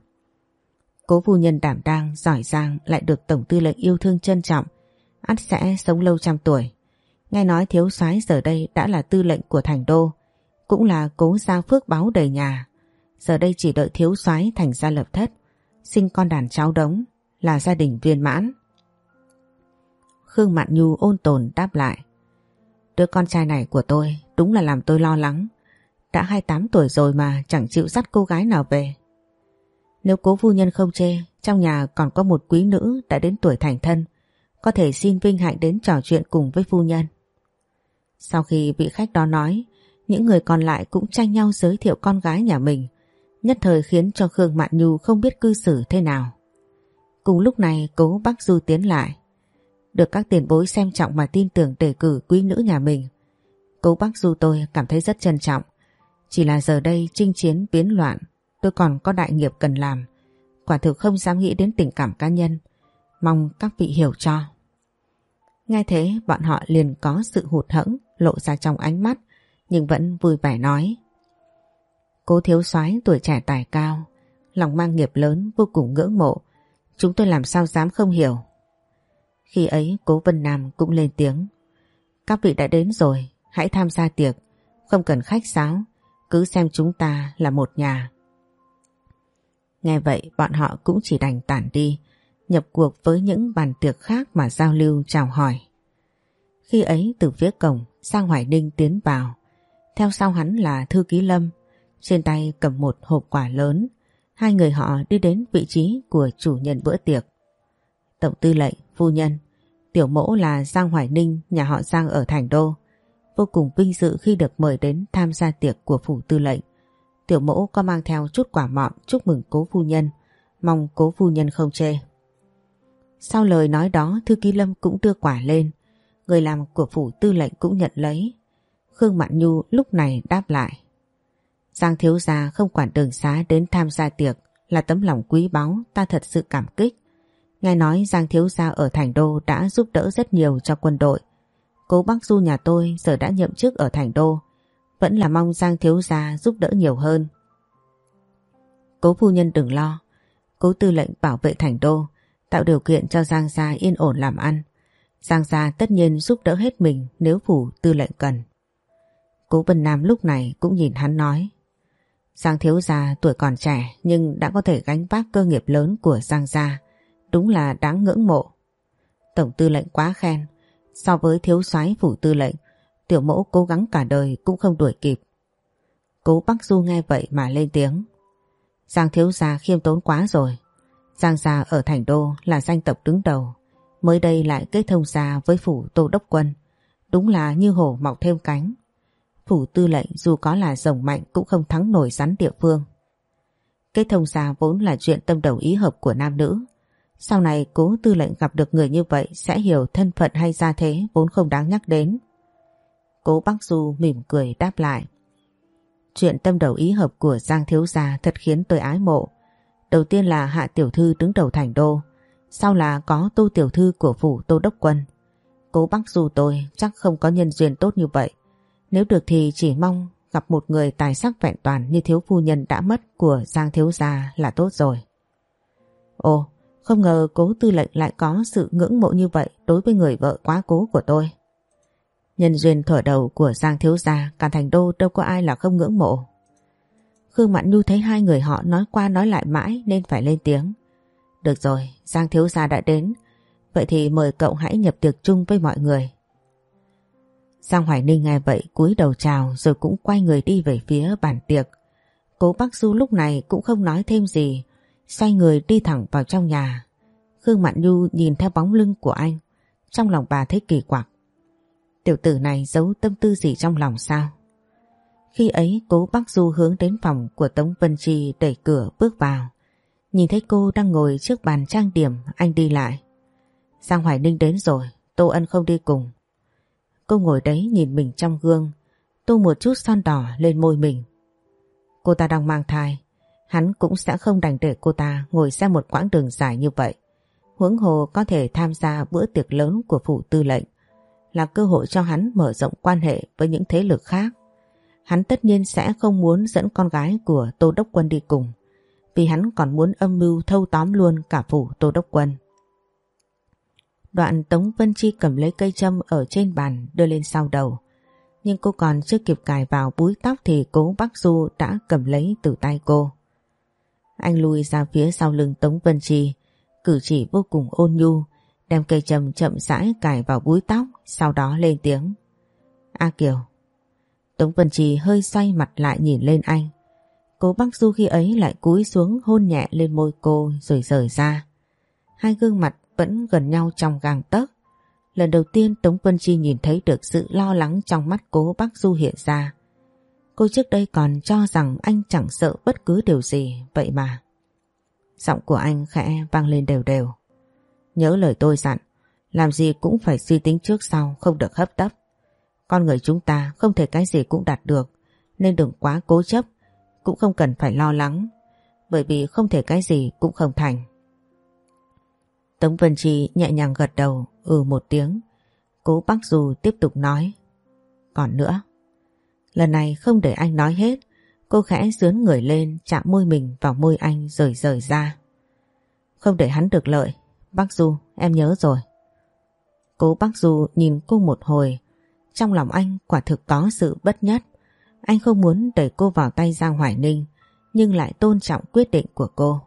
Cố phu nhân đảm đang, giỏi giang lại được Tổng tư lệnh yêu thương trân trọng, ắt sẽ sống lâu trăm tuổi. Nghe nói thiếu soái giờ đây đã là tư lệnh của thành đô, cũng là cố gia phước báo đầy nhà. Giờ đây chỉ đợi thiếu soái thành gia lập thất, sinh con đàn cháu đống, là gia đình viên mãn. Khương Mạn Nhu ôn tồn đáp lại. Đứa con trai này của tôi đúng là làm tôi lo lắng. Đã 28 tuổi rồi mà chẳng chịu dắt cô gái nào về. Nếu cố phu nhân không chê, trong nhà còn có một quý nữ đã đến tuổi thành thân, có thể xin vinh hạnh đến trò chuyện cùng với phu nhân. Sau khi vị khách đó nói, những người còn lại cũng tranh nhau giới thiệu con gái nhà mình, nhất thời khiến cho Khương Mạn Nhu không biết cư xử thế nào. Cùng lúc này cố bác Du tiến lại, được các tiền bối xem trọng mà tin tưởng đề cử quý nữ nhà mình. Cố bác Du tôi cảm thấy rất trân trọng. Chỉ là giờ đây chinh chiến biến loạn, tôi còn có đại nghiệp cần làm. Quả thực không dám nghĩ đến tình cảm cá nhân. Mong các vị hiểu cho. Nghe thế bọn họ liền có sự hụt hẫng lộ ra trong ánh mắt nhưng vẫn vui vẻ nói. Cố thiếu soái tuổi trẻ tài cao, lòng mang nghiệp lớn vô cùng ngưỡng mộ. Chúng tôi làm sao dám không hiểu khi ấy cố Vân Nam cũng lên tiếng. Các vị đã đến rồi, hãy tham gia tiệc, không cần khách sáo, cứ xem chúng ta là một nhà. Nghe vậy bọn họ cũng chỉ đành tản đi, nhập cuộc với những bàn tiệc khác mà giao lưu chào hỏi. Khi ấy từ phía cổng, Sang Hoài Ninh tiến vào. Theo sau hắn là Thư Ký Lâm, trên tay cầm một hộp quả lớn. Hai người họ đi đến vị trí của chủ nhân bữa tiệc. Tổng tư lệnh, phu nhân, tiểu mẫu là Giang Hoài Ninh, nhà họ Giang ở Thành Đô. Vô cùng vinh dự khi được mời đến tham gia tiệc của phủ tư lệnh. Tiểu mẫu có mang theo chút quả mọn chúc mừng cố phu nhân, mong cố phu nhân không chê. Sau lời nói đó Thư Ký Lâm cũng đưa quả lên, người làm của phủ tư lệnh cũng nhận lấy. Khương Mạn Nhu lúc này đáp lại. Giang thiếu gia không quản đường xá đến tham gia tiệc là tấm lòng quý báu ta thật sự cảm kích. Nghe nói Giang Thiếu Gia ở Thành Đô đã giúp đỡ rất nhiều cho quân đội. Cố bác Du nhà tôi giờ đã nhậm chức ở Thành Đô. Vẫn là mong Giang Thiếu Gia giúp đỡ nhiều hơn. Cố phu nhân đừng lo. Cố tư lệnh bảo vệ Thành Đô, tạo điều kiện cho Giang Gia yên ổn làm ăn. Giang Gia tất nhiên giúp đỡ hết mình nếu phủ tư lệnh cần. Cố Vân Nam lúc này cũng nhìn hắn nói. Giang Thiếu Gia tuổi còn trẻ nhưng đã có thể gánh vác cơ nghiệp lớn của Giang Gia đúng là đáng ngưỡng mộ. Tổng tư lệnh quá khen, so với thiếu soái phủ tư lệnh, tiểu mẫu cố gắng cả đời cũng không đuổi kịp. Cố Bắc Du nghe vậy mà lên tiếng. Giang thiếu gia khiêm tốn quá rồi. Giang gia ở thành đô là danh tộc đứng đầu. Mới đây lại kết thông gia với phủ tô đốc quân. Đúng là như hổ mọc thêm cánh. Phủ tư lệnh dù có là rồng mạnh cũng không thắng nổi rắn địa phương. Kết thông gia vốn là chuyện tâm đầu ý hợp của nam nữ. Sau này cố tư lệnh gặp được người như vậy sẽ hiểu thân phận hay gia thế vốn không đáng nhắc đến. Cố Bắc Du mỉm cười đáp lại. Chuyện tâm đầu ý hợp của Giang Thiếu Gia thật khiến tôi ái mộ. Đầu tiên là Hạ Tiểu Thư đứng đầu thành đô, sau là có Tô Tiểu Thư của phủ Tô Đốc Quân. Cố bác dù tôi chắc không có nhân duyên tốt như vậy. Nếu được thì chỉ mong gặp một người tài sắc vẹn toàn như thiếu phu nhân đã mất của Giang Thiếu Gia là tốt rồi. Ồ, không ngờ cố tư lệnh lại có sự ngưỡng mộ như vậy đối với người vợ quá cố của tôi. Nhân duyên thở đầu của Giang Thiếu Gia cả thành đô đâu có ai là không ngưỡng mộ. Khương Mạn Nhu thấy hai người họ nói qua nói lại mãi nên phải lên tiếng. Được rồi, Giang Thiếu Gia đã đến. Vậy thì mời cậu hãy nhập tiệc chung với mọi người. Giang Hoài Ninh nghe vậy cúi đầu chào rồi cũng quay người đi về phía bàn tiệc. Cố Bắc Du lúc này cũng không nói thêm gì, xoay người đi thẳng vào trong nhà. Khương Mạn Nhu nhìn theo bóng lưng của anh, trong lòng bà thấy kỳ quặc. Tiểu tử này giấu tâm tư gì trong lòng sao? Khi ấy cố bác Du hướng đến phòng của Tống Vân Chi đẩy cửa bước vào. Nhìn thấy cô đang ngồi trước bàn trang điểm, anh đi lại. Giang Hoài Ninh đến rồi, Tô Ân không đi cùng. Cô ngồi đấy nhìn mình trong gương, tô một chút son đỏ lên môi mình. Cô ta đang mang thai, hắn cũng sẽ không đành để cô ta ngồi xem một quãng đường dài như vậy. Huống hồ có thể tham gia bữa tiệc lớn của phủ tư lệnh là cơ hội cho hắn mở rộng quan hệ với những thế lực khác. Hắn tất nhiên sẽ không muốn dẫn con gái của Tô Đốc Quân đi cùng, vì hắn còn muốn âm mưu thâu tóm luôn cả phủ Tô Đốc Quân. Đoạn Tống Vân Chi cầm lấy cây châm ở trên bàn đưa lên sau đầu. Nhưng cô còn chưa kịp cài vào búi tóc thì cố Bắc Du đã cầm lấy từ tay cô. Anh lùi ra phía sau lưng Tống Vân Chi, cử chỉ vô cùng ôn nhu, đem cây châm chậm rãi cài vào búi tóc, sau đó lên tiếng. A Kiều. Tống Vân Trì hơi xoay mặt lại nhìn lên anh. Cô Bác Du khi ấy lại cúi xuống hôn nhẹ lên môi cô rồi rời ra. Hai gương mặt vẫn gần nhau trong gang tấc. Lần đầu tiên Tống Vân Chi nhìn thấy được sự lo lắng trong mắt cố Bác Du hiện ra. Cô trước đây còn cho rằng anh chẳng sợ bất cứ điều gì, vậy mà. Giọng của anh khẽ vang lên đều đều. Nhớ lời tôi dặn, làm gì cũng phải suy tính trước sau, không được hấp tấp. Con người chúng ta không thể cái gì cũng đạt được, nên đừng quá cố chấp, cũng không cần phải lo lắng, bởi vì không thể cái gì cũng không thành. Tống Vân trì nhẹ nhàng gật đầu, ừ một tiếng. Cố Bắc Dù tiếp tục nói. Còn nữa. Lần này không để anh nói hết, cô khẽ dướn người lên chạm môi mình vào môi anh rời rời ra. Không để hắn được lợi, Bác Du, em nhớ rồi. Cố bác Du nhìn cô một hồi, trong lòng anh quả thực có sự bất nhất. Anh không muốn đẩy cô vào tay Giang Hoài Ninh, nhưng lại tôn trọng quyết định của cô.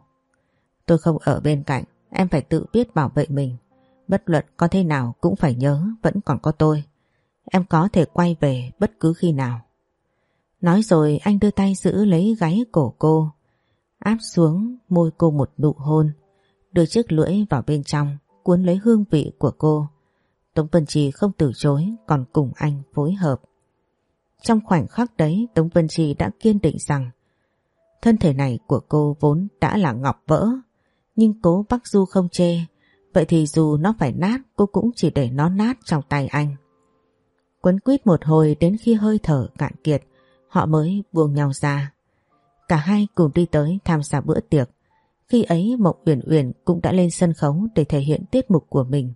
Tôi không ở bên cạnh, em phải tự biết bảo vệ mình. Bất luận có thế nào cũng phải nhớ vẫn còn có tôi. Em có thể quay về bất cứ khi nào. Nói rồi anh đưa tay giữ lấy gáy cổ cô, áp xuống môi cô một nụ hôn đưa chiếc lưỡi vào bên trong, cuốn lấy hương vị của cô. Tống Vân Trì không từ chối, còn cùng anh phối hợp. Trong khoảnh khắc đấy, Tống Vân Trì đã kiên định rằng thân thể này của cô vốn đã là ngọc vỡ, nhưng cố Bắc Du không chê, vậy thì dù nó phải nát, cô cũng chỉ để nó nát trong tay anh. Quấn quýt một hồi đến khi hơi thở cạn kiệt, họ mới buông nhau ra. Cả hai cùng đi tới tham gia bữa tiệc. Khi ấy Mộng Uyển Uyển cũng đã lên sân khấu để thể hiện tiết mục của mình.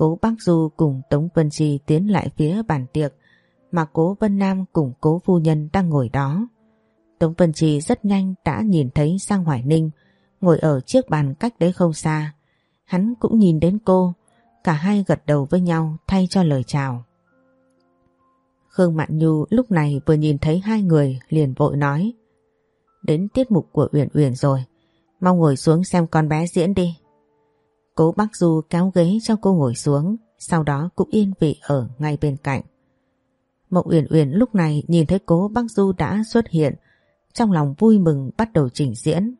Cố bác Du cùng Tống Vân Chi tiến lại phía bàn tiệc mà Cố Vân Nam cùng Cố Phu Nhân đang ngồi đó. Tống Vân Chi rất nhanh đã nhìn thấy Sang Hoài Ninh ngồi ở chiếc bàn cách đấy không xa. Hắn cũng nhìn đến cô, cả hai gật đầu với nhau thay cho lời chào. Khương Mạn Nhu lúc này vừa nhìn thấy hai người liền vội nói Đến tiết mục của Uyển Uyển rồi Mau ngồi xuống xem con bé diễn đi. Cố bác Du kéo ghế cho cô ngồi xuống, sau đó cũng yên vị ở ngay bên cạnh. Mộng Uyển Uyển lúc này nhìn thấy cố bác Du đã xuất hiện, trong lòng vui mừng bắt đầu trình diễn.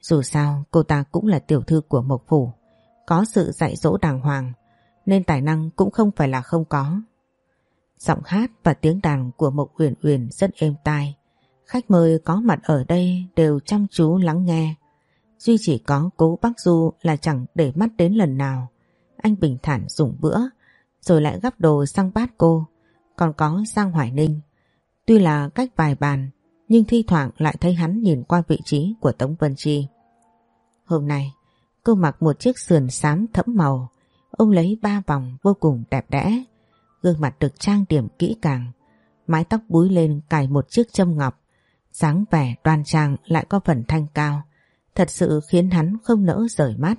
Dù sao cô ta cũng là tiểu thư của Mộc Phủ, có sự dạy dỗ đàng hoàng, nên tài năng cũng không phải là không có. Giọng hát và tiếng đàn của Mộc Uyển Uyển rất êm tai. Khách mời có mặt ở đây đều chăm chú lắng nghe. Duy chỉ có cố bác Du là chẳng để mắt đến lần nào. Anh bình thản dùng bữa, rồi lại gắp đồ sang bát cô. Còn có sang Hoài Ninh. Tuy là cách vài bàn, nhưng thi thoảng lại thấy hắn nhìn qua vị trí của Tống Vân Chi. Hôm nay, cô mặc một chiếc sườn xám thẫm màu, ông lấy ba vòng vô cùng đẹp đẽ, gương mặt được trang điểm kỹ càng, mái tóc búi lên cài một chiếc châm ngọc, dáng vẻ đoan trang lại có phần thanh cao, thật sự khiến hắn không nỡ rời mắt.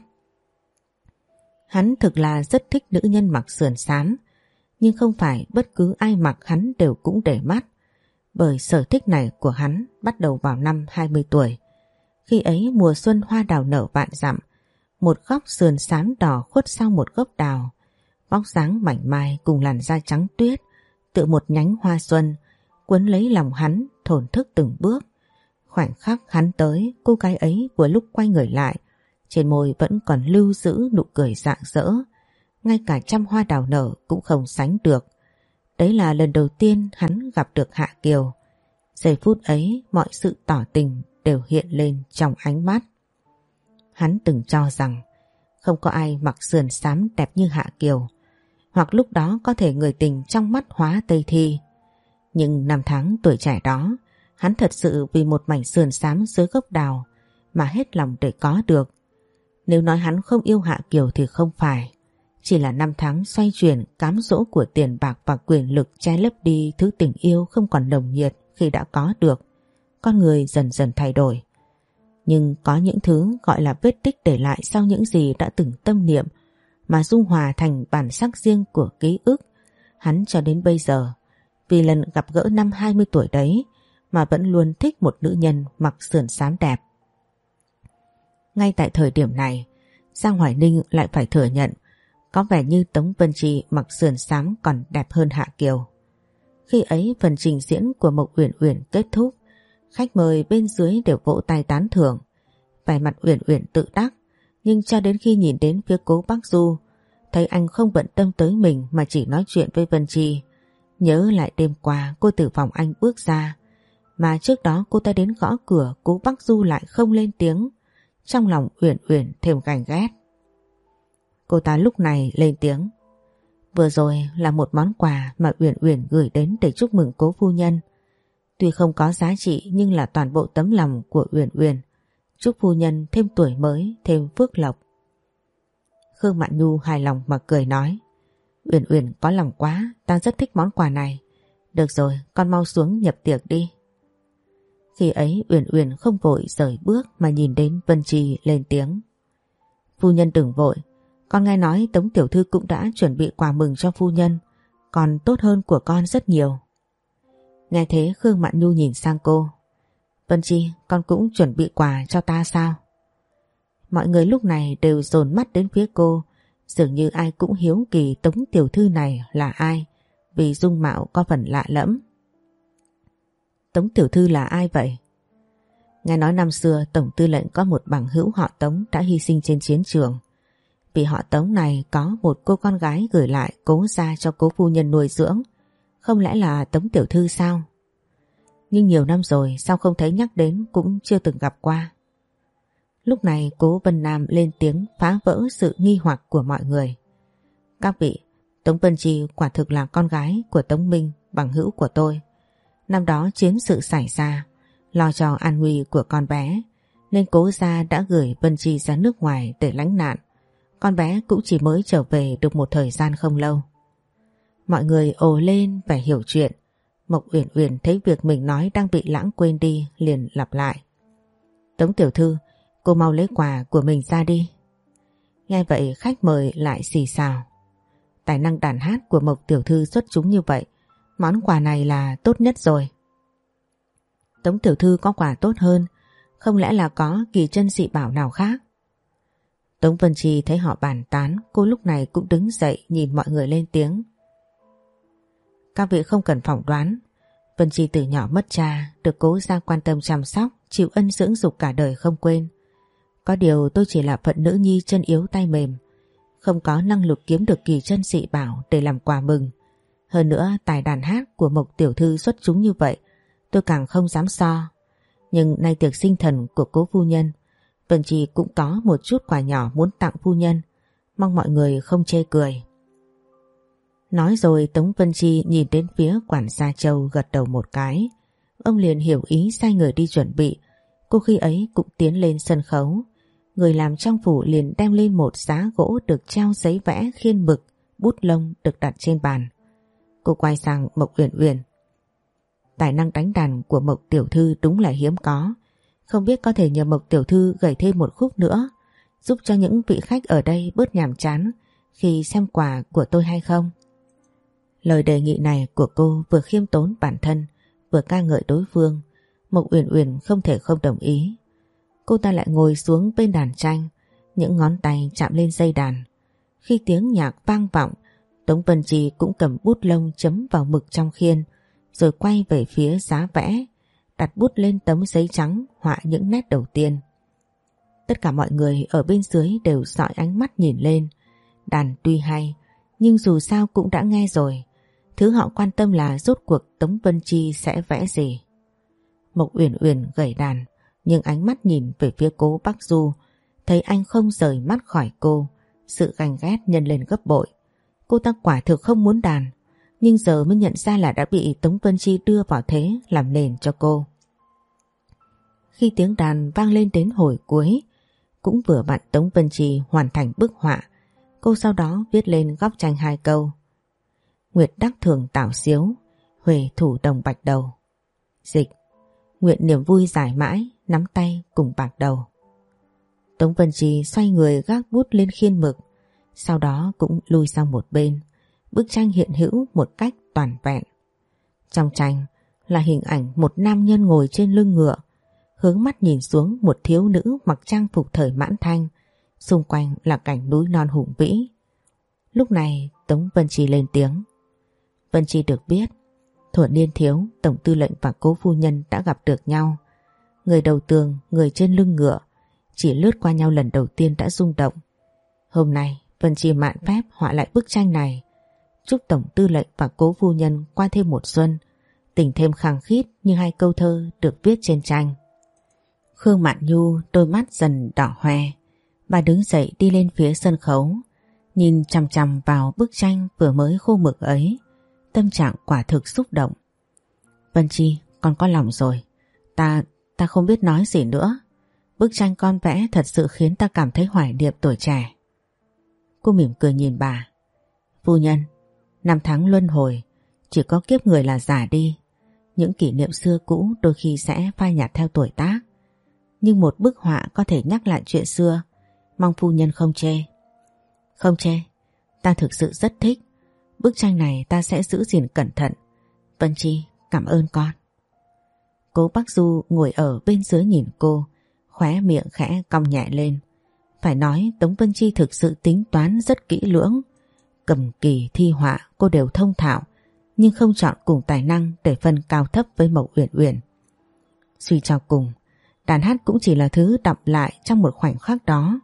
Hắn thực là rất thích nữ nhân mặc sườn xám, nhưng không phải bất cứ ai mặc hắn đều cũng để mắt, bởi sở thích này của hắn bắt đầu vào năm 20 tuổi. Khi ấy mùa xuân hoa đào nở vạn dặm, một góc sườn xám đỏ khuất sau một gốc đào, bóc dáng mảnh mai cùng làn da trắng tuyết, tự một nhánh hoa xuân, cuốn lấy lòng hắn thổn thức từng bước. Khoảnh khắc hắn tới, cô gái ấy vừa lúc quay người lại, trên môi vẫn còn lưu giữ nụ cười rạng rỡ, ngay cả trăm hoa đào nở cũng không sánh được. Đấy là lần đầu tiên hắn gặp được Hạ Kiều. Giây phút ấy mọi sự tỏ tình đều hiện lên trong ánh mắt. Hắn từng cho rằng không có ai mặc sườn xám đẹp như Hạ Kiều, hoặc lúc đó có thể người tình trong mắt hóa Tây Thi. Nhưng năm tháng tuổi trẻ đó, hắn thật sự vì một mảnh sườn xám dưới gốc đào mà hết lòng để có được. Nếu nói hắn không yêu Hạ Kiều thì không phải. Chỉ là năm tháng xoay chuyển cám dỗ của tiền bạc và quyền lực che lấp đi thứ tình yêu không còn nồng nhiệt khi đã có được. Con người dần dần thay đổi. Nhưng có những thứ gọi là vết tích để lại sau những gì đã từng tâm niệm mà dung hòa thành bản sắc riêng của ký ức. Hắn cho đến bây giờ, vì lần gặp gỡ năm 20 tuổi đấy mà vẫn luôn thích một nữ nhân mặc sườn xám đẹp. Ngay tại thời điểm này, Giang Hoài Ninh lại phải thừa nhận có vẻ như Tống Vân Trì mặc sườn xám còn đẹp hơn Hạ Kiều. Khi ấy phần trình diễn của Mộc Uyển Uyển kết thúc, khách mời bên dưới đều vỗ tay tán thưởng. Vẻ mặt Uyển Uyển tự đắc, nhưng cho đến khi nhìn đến phía cố Bắc Du, thấy anh không bận tâm tới mình mà chỉ nói chuyện với Vân Trì. Nhớ lại đêm qua cô từ phòng anh bước ra, mà trước đó cô ta đến gõ cửa cố Bắc Du lại không lên tiếng. Trong lòng Uyển Uyển thêm gành ghét. Cô ta lúc này lên tiếng. Vừa rồi là một món quà mà Uyển Uyển gửi đến để chúc mừng cố phu nhân. Tuy không có giá trị nhưng là toàn bộ tấm lòng của Uyển Uyển. Chúc phu nhân thêm tuổi mới, thêm phước lộc. Khương Mạn Nhu hài lòng mà cười nói. Uyển Uyển có lòng quá, ta rất thích món quà này. Được rồi, con mau xuống nhập tiệc đi. Khi ấy Uyển Uyển không vội rời bước mà nhìn đến Vân Trì lên tiếng. Phu nhân đừng vội, con nghe nói Tống Tiểu Thư cũng đã chuẩn bị quà mừng cho phu nhân, còn tốt hơn của con rất nhiều. Nghe thế Khương Mạn Nhu nhìn sang cô. Vân Chi, con cũng chuẩn bị quà cho ta sao? Mọi người lúc này đều dồn mắt đến phía cô, dường như ai cũng hiếu kỳ Tống Tiểu Thư này là ai, vì dung mạo có phần lạ lẫm. Tống Tiểu Thư là ai vậy? Nghe nói năm xưa Tổng Tư lệnh có một bằng hữu họ Tống đã hy sinh trên chiến trường. Vì họ Tống này có một cô con gái gửi lại cố ra cho cố phu nhân nuôi dưỡng. Không lẽ là Tống Tiểu Thư sao? Nhưng nhiều năm rồi sao không thấy nhắc đến cũng chưa từng gặp qua. Lúc này cố Vân Nam lên tiếng phá vỡ sự nghi hoặc của mọi người. Các vị, Tống Vân Chi quả thực là con gái của Tống Minh bằng hữu của tôi. Năm đó chiến sự xảy ra, lo cho an nguy của con bé, nên cố gia đã gửi Vân Chi ra nước ngoài để lánh nạn. Con bé cũng chỉ mới trở về được một thời gian không lâu. Mọi người ồ lên và hiểu chuyện. Mộc Uyển Uyển thấy việc mình nói đang bị lãng quên đi liền lặp lại. Tống tiểu thư, cô mau lấy quà của mình ra đi. Nghe vậy khách mời lại xì xào. Tài năng đàn hát của Mộc tiểu thư xuất chúng như vậy, món quà này là tốt nhất rồi. Tống tiểu thư có quà tốt hơn, không lẽ là có kỳ chân dị bảo nào khác? Tống Vân Chi thấy họ bàn tán, cô lúc này cũng đứng dậy nhìn mọi người lên tiếng. Các vị không cần phỏng đoán, Vân Chi từ nhỏ mất cha, được cố ra quan tâm chăm sóc, chịu ân dưỡng dục cả đời không quên. Có điều tôi chỉ là phận nữ nhi chân yếu tay mềm, không có năng lực kiếm được kỳ chân dị bảo để làm quà mừng. Hơn nữa tài đàn hát của Mộc Tiểu Thư xuất chúng như vậy, tôi càng không dám so. Nhưng nay tiệc sinh thần của cố phu nhân, Vân Chi cũng có một chút quà nhỏ muốn tặng phu nhân, mong mọi người không chê cười. Nói rồi Tống Vân Chi nhìn đến phía quản gia Châu gật đầu một cái. Ông liền hiểu ý sai người đi chuẩn bị. Cô khi ấy cũng tiến lên sân khấu. Người làm trong phủ liền đem lên một giá gỗ được treo giấy vẽ khiên mực, bút lông được đặt trên bàn. Cô quay sang Mộc Uyển Uyển. Tài năng đánh đàn của Mộc Tiểu Thư đúng là hiếm có. Không biết có thể nhờ Mộc Tiểu Thư gảy thêm một khúc nữa, giúp cho những vị khách ở đây bớt nhàm chán khi xem quà của tôi hay không? Lời đề nghị này của cô vừa khiêm tốn bản thân, vừa ca ngợi đối phương. Mộc Uyển Uyển không thể không đồng ý. Cô ta lại ngồi xuống bên đàn tranh, những ngón tay chạm lên dây đàn. Khi tiếng nhạc vang vọng, Tống Vân Trì cũng cầm bút lông chấm vào mực trong khiên, rồi quay về phía giá vẽ, đặt bút lên tấm giấy trắng họa những nét đầu tiên. Tất cả mọi người ở bên dưới đều dõi ánh mắt nhìn lên. Đàn tuy hay, nhưng dù sao cũng đã nghe rồi. Thứ họ quan tâm là rốt cuộc Tống Vân Chi sẽ vẽ gì. Mộc Uyển Uyển gẩy đàn, nhưng ánh mắt nhìn về phía cố Bắc Du, thấy anh không rời mắt khỏi cô, sự ganh ghét nhân lên gấp bội. Cô ta quả thực không muốn đàn, nhưng giờ mới nhận ra là đã bị Tống Vân Chi đưa vào thế làm nền cho cô. Khi tiếng đàn vang lên đến hồi cuối, cũng vừa bạn Tống Vân Chi hoàn thành bức họa, cô sau đó viết lên góc tranh hai câu. Nguyệt đắc thường tảo xíu, Huệ thủ đồng bạch đầu. Dịch, nguyện niềm vui dài mãi, nắm tay cùng bạc đầu. Tống Vân Trì xoay người gác bút lên khiên mực, sau đó cũng lui sang một bên. Bức tranh hiện hữu một cách toàn vẹn. Trong tranh là hình ảnh một nam nhân ngồi trên lưng ngựa, hướng mắt nhìn xuống một thiếu nữ mặc trang phục thời mãn thanh, xung quanh là cảnh núi non hùng vĩ. Lúc này Tống Vân Trì lên tiếng. Vân Chi được biết, thuở niên thiếu, Tổng tư lệnh và cố phu nhân đã gặp được nhau. Người đầu tường, người trên lưng ngựa, chỉ lướt qua nhau lần đầu tiên đã rung động. Hôm nay, Vân Chi mạn phép họa lại bức tranh này, chúc Tổng tư lệnh và cố phu nhân qua thêm một xuân, tình thêm khăng khít như hai câu thơ được viết trên tranh. Khương Mạn Nhu đôi mắt dần đỏ hoe, bà đứng dậy đi lên phía sân khấu, nhìn chằm chằm vào bức tranh vừa mới khô mực ấy tâm trạng quả thực xúc động. Vân Chi, con có lòng rồi. Ta, ta không biết nói gì nữa. Bức tranh con vẽ thật sự khiến ta cảm thấy hoài niệm tuổi trẻ. Cô mỉm cười nhìn bà. Phu nhân, năm tháng luân hồi, chỉ có kiếp người là giả đi. Những kỷ niệm xưa cũ đôi khi sẽ phai nhạt theo tuổi tác. Nhưng một bức họa có thể nhắc lại chuyện xưa, mong phu nhân không chê. Không chê, ta thực sự rất thích. Bức tranh này ta sẽ giữ gìn cẩn thận. Vân Chi, cảm ơn con. Cố Bắc Du ngồi ở bên dưới nhìn cô, khóe miệng khẽ cong nhẹ lên. Phải nói Tống Vân Chi thực sự tính toán rất kỹ lưỡng. Cầm kỳ thi họa cô đều thông thạo, nhưng không chọn cùng tài năng để phân cao thấp với Mậu Uyển Uyển. Suy cho cùng, đàn hát cũng chỉ là thứ đọc lại trong một khoảnh khắc đó.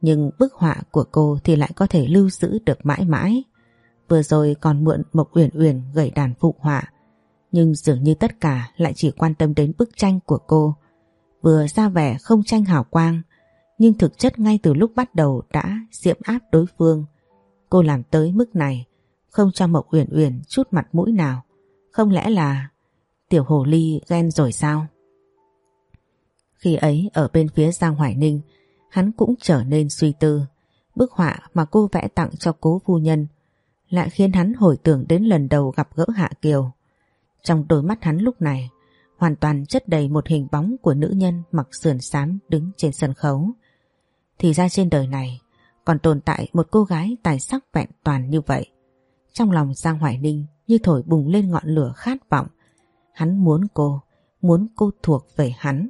Nhưng bức họa của cô thì lại có thể lưu giữ được mãi mãi. Vừa rồi còn mượn Mộc Uyển Uyển gửi đàn phụ họa Nhưng dường như tất cả lại chỉ quan tâm đến bức tranh của cô Vừa ra vẻ không tranh hào quang nhưng thực chất ngay từ lúc bắt đầu đã diễm áp đối phương Cô làm tới mức này, Không cho Mộc Uyển Uyển chút mặt mũi nào Không lẽ là Tiểu Hồ Ly ghen rồi sao Khi ấy, ở bên phía Giang Hoài Ninh, Hắn cũng trở nên suy tư Bức họa mà cô vẽ tặng cho cố phu nhân lại khiến hắn hồi tưởng đến lần đầu gặp gỡ Hạ Kiều. Trong đôi mắt hắn lúc này, hoàn toàn chất đầy một hình bóng của nữ nhân mặc sườn xám đứng trên sân khấu. Thì ra trên đời này còn tồn tại một cô gái tài sắc vẹn toàn như vậy. Trong lòng Giang Hoài Ninh như thổi bùng lên ngọn lửa khát vọng. Hắn muốn cô, muốn cô thuộc về hắn.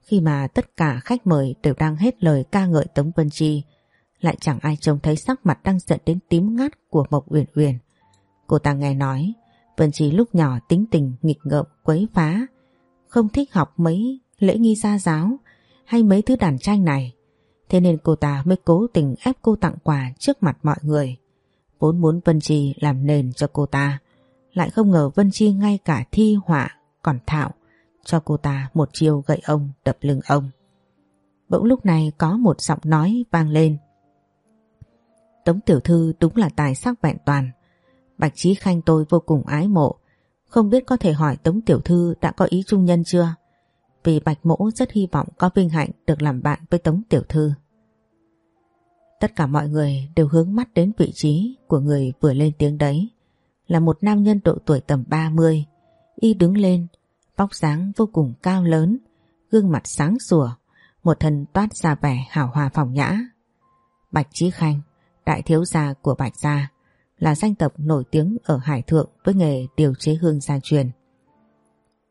Khi mà tất cả khách mời đều đang hết lời ca ngợi Tống Vân Chi, lại chẳng ai trông thấy sắc mặt đang giận đến tím ngắt của Mộc Uyển Uyển. Cô ta nghe nói, Vân Chi lúc nhỏ tính tình nghịch ngợm quấy phá, không thích học mấy lễ nghi gia giáo hay mấy thứ đàn tranh này. Thế nên cô ta mới cố tình ép cô tặng quà trước mặt mọi người. Vốn muốn Vân Chi làm nền cho cô ta. Lại không ngờ Vân Chi ngay cả thi họa còn thạo, cho cô ta một chiêu gậy ông, đập lưng ông. Bỗng lúc này có một giọng nói vang lên. Tống tiểu thư đúng là tài sắc vẹn toàn. Bạch Trí Khanh tôi vô cùng ái mộ. Không biết có thể hỏi Tống tiểu thư đã có ý trung nhân chưa? Vì Bạch Mỗ rất hy vọng có vinh hạnh được làm bạn với Tống tiểu thư. Tất cả mọi người đều hướng mắt đến vị trí của người vừa lên tiếng đấy. Là một nam nhân độ tuổi tầm 30. Y đứng lên, vóc dáng vô cùng cao lớn, gương mặt sáng sủa, một thân toát ra vẻ hào hòa phòng nhã. Bạch Trí Khanh, đại thiếu gia của Bạch Gia, là danh tộc nổi tiếng ở Hải Thượng với nghề điều chế hương gia truyền.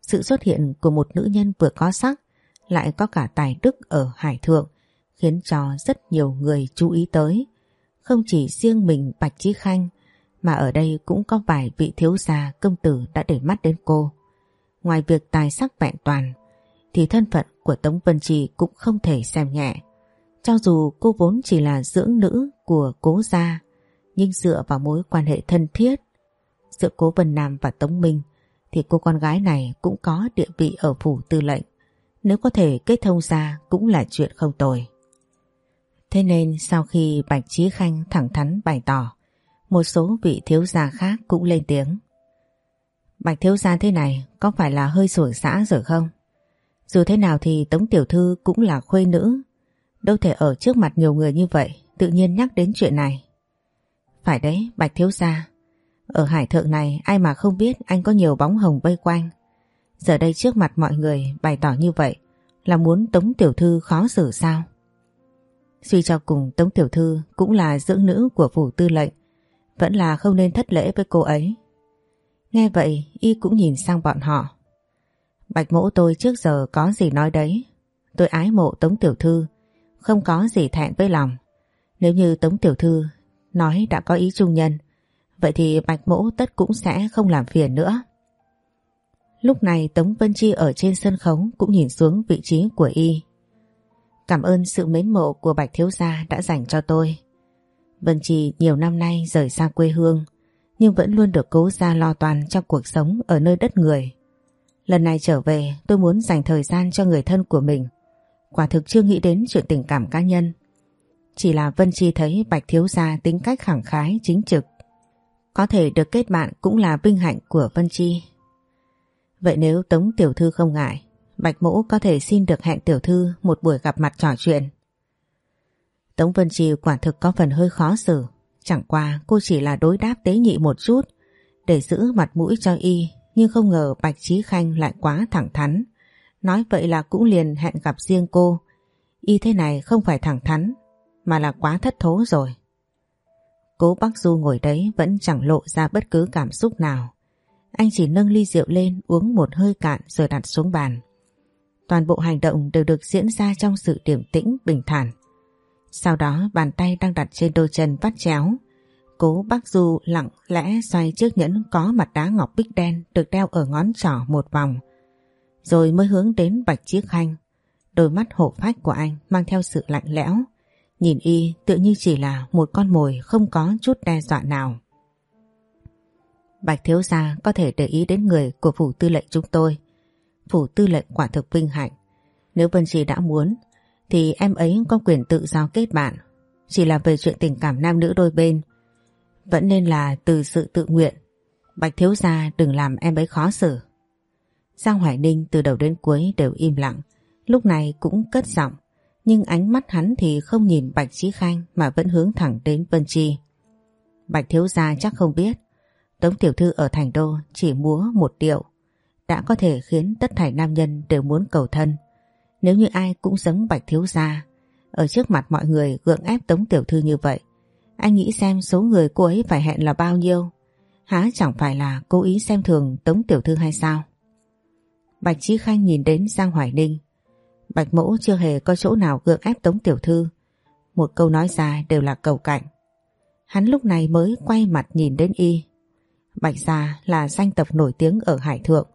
Sự xuất hiện của một nữ nhân vừa có sắc lại có cả tài đức ở Hải Thượng, khiến cho rất nhiều người chú ý tới. Không chỉ riêng mình Bạch Trí Khanh, mà ở đây cũng có vài vị thiếu gia, công tử đã để mắt đến cô. Ngoài việc tài sắc vẹn toàn, thì thân phận của Tống Vân Trì cũng không thể xem nhẹ. Cho dù cô vốn chỉ là dưỡng nữ của cố gia, nhưng dựa vào mối quan hệ thân thiết giữa cố Vân Nam và Tống Minh thì cô con gái này cũng có địa vị ở phủ tư lệnh. Nếu có thể kết thông ra cũng là chuyện không tồi. Thế nên sau khi Bạch Trí Khanh thẳng thắn bày tỏ, một số vị thiếu gia khác cũng lên tiếng. Bạch thiếu gia thế này có phải là hơi sủi xã rồi không? Dù thế nào thì Tống Tiểu Thư cũng là khuê nữ, đâu thể ở trước mặt nhiều người như vậy tự nhiên nhắc đến chuyện này. Phải đấy, Bạch thiếu gia, ở hải thượng này ai mà không biết anh có nhiều bóng hồng vây quanh. Giờ đây trước mặt mọi người bày tỏ như vậy là muốn Tống Tiểu Thư khó xử sao? Suy cho cùng Tống Tiểu Thư cũng là dưỡng nữ của phủ tư lệnh, vẫn là không nên thất lễ với cô ấy. Nghe vậy y cũng nhìn sang bọn họ. Bạch mỗ tôi trước giờ có gì nói đấy, tôi ái mộ Tống Tiểu Thư, không có gì thẹn với lòng. Nếu như Tống Tiểu Thư nói đã có ý trung nhân, vậy thì Bạch mỗ tất cũng sẽ không làm phiền nữa. Lúc này Tống Vân Chi ở trên sân khấu cũng nhìn xuống vị trí của y. Cảm ơn sự mến mộ của Bạch Thiếu Gia đã dành cho tôi. Vân chi nhiều năm nay rời xa quê hương, nhưng vẫn luôn được cố gia lo toàn trong cuộc sống ở nơi đất người. Lần này trở về tôi muốn dành thời gian cho người thân của mình. Quả thực chưa nghĩ đến chuyện tình cảm cá nhân. Chỉ là Vân Chi thấy Bạch Thiếu Gia tính cách khẳng khái, chính trực. Có thể được kết bạn cũng là vinh hạnh của Vân Chi. Vậy nếu Tống Tiểu Thư không ngại, Bạch Mũ có thể xin được hẹn tiểu thư một buổi gặp mặt trò chuyện. Tống Vân Chi quả thực có phần hơi khó xử. Chẳng qua cô chỉ là đối đáp tế nhị một chút để giữ mặt mũi cho y nhưng không ngờ Bạch Trí Khanh lại quá thẳng thắn. Nói vậy là cũng liền hẹn gặp riêng cô. Y thế này không phải thẳng thắn mà là quá thất thố rồi. Cố Bác Du ngồi đấy vẫn chẳng lộ ra bất cứ cảm xúc nào. Anh chỉ nâng ly rượu lên uống một hơi cạn rồi đặt xuống bàn. Toàn bộ hành động đều được diễn ra trong sự điềm tĩnh, bình thản. Sau đó bàn tay đang đặt trên đôi chân vắt chéo. Cố bác Du lặng lẽ xoay chiếc nhẫn có mặt đá ngọc bích đen được đeo ở ngón trỏ một vòng. Rồi mới hướng đến Bạch Chiếc Khanh. Đôi mắt hổ phách của anh mang theo sự lạnh lẽo. Nhìn y tự như chỉ là một con mồi không có chút đe dọa nào. Bạch Thiếu Gia có thể để ý đến người của phủ tư lệnh chúng tôi phủ tư lệnh quả thực vinh hạnh. Nếu Vân Trì đã muốn, thì em ấy có quyền tự do kết bạn. Chỉ là về chuyện tình cảm nam nữ đôi bên. Vẫn nên là từ sự tự nguyện. Bạch thiếu gia đừng làm em ấy khó xử. Giang Hoài Ninh từ đầu đến cuối đều im lặng. Lúc này cũng cất giọng. Nhưng ánh mắt hắn thì không nhìn Bạch Trí Khanh mà vẫn hướng thẳng đến Vân Chi. Bạch thiếu gia chắc không biết. Tống tiểu thư ở thành đô chỉ múa một điệu đã có thể khiến tất thảy nam nhân đều muốn cầu thân. Nếu như ai cũng giống Bạch Thiếu Gia, ở trước mặt mọi người gượng ép Tống Tiểu Thư như vậy, anh nghĩ xem số người cô ấy phải hẹn là bao nhiêu? Há chẳng phải là cố ý xem thường Tống Tiểu Thư hay sao? Bạch Trí Khanh nhìn đến Giang Hoài Ninh. Bạch mẫu chưa hề có chỗ nào gượng ép Tống Tiểu Thư. Một câu nói ra đều là cầu cạnh. Hắn lúc này mới quay mặt nhìn đến y. Bạch Gia là danh tộc nổi tiếng ở Hải Thượng.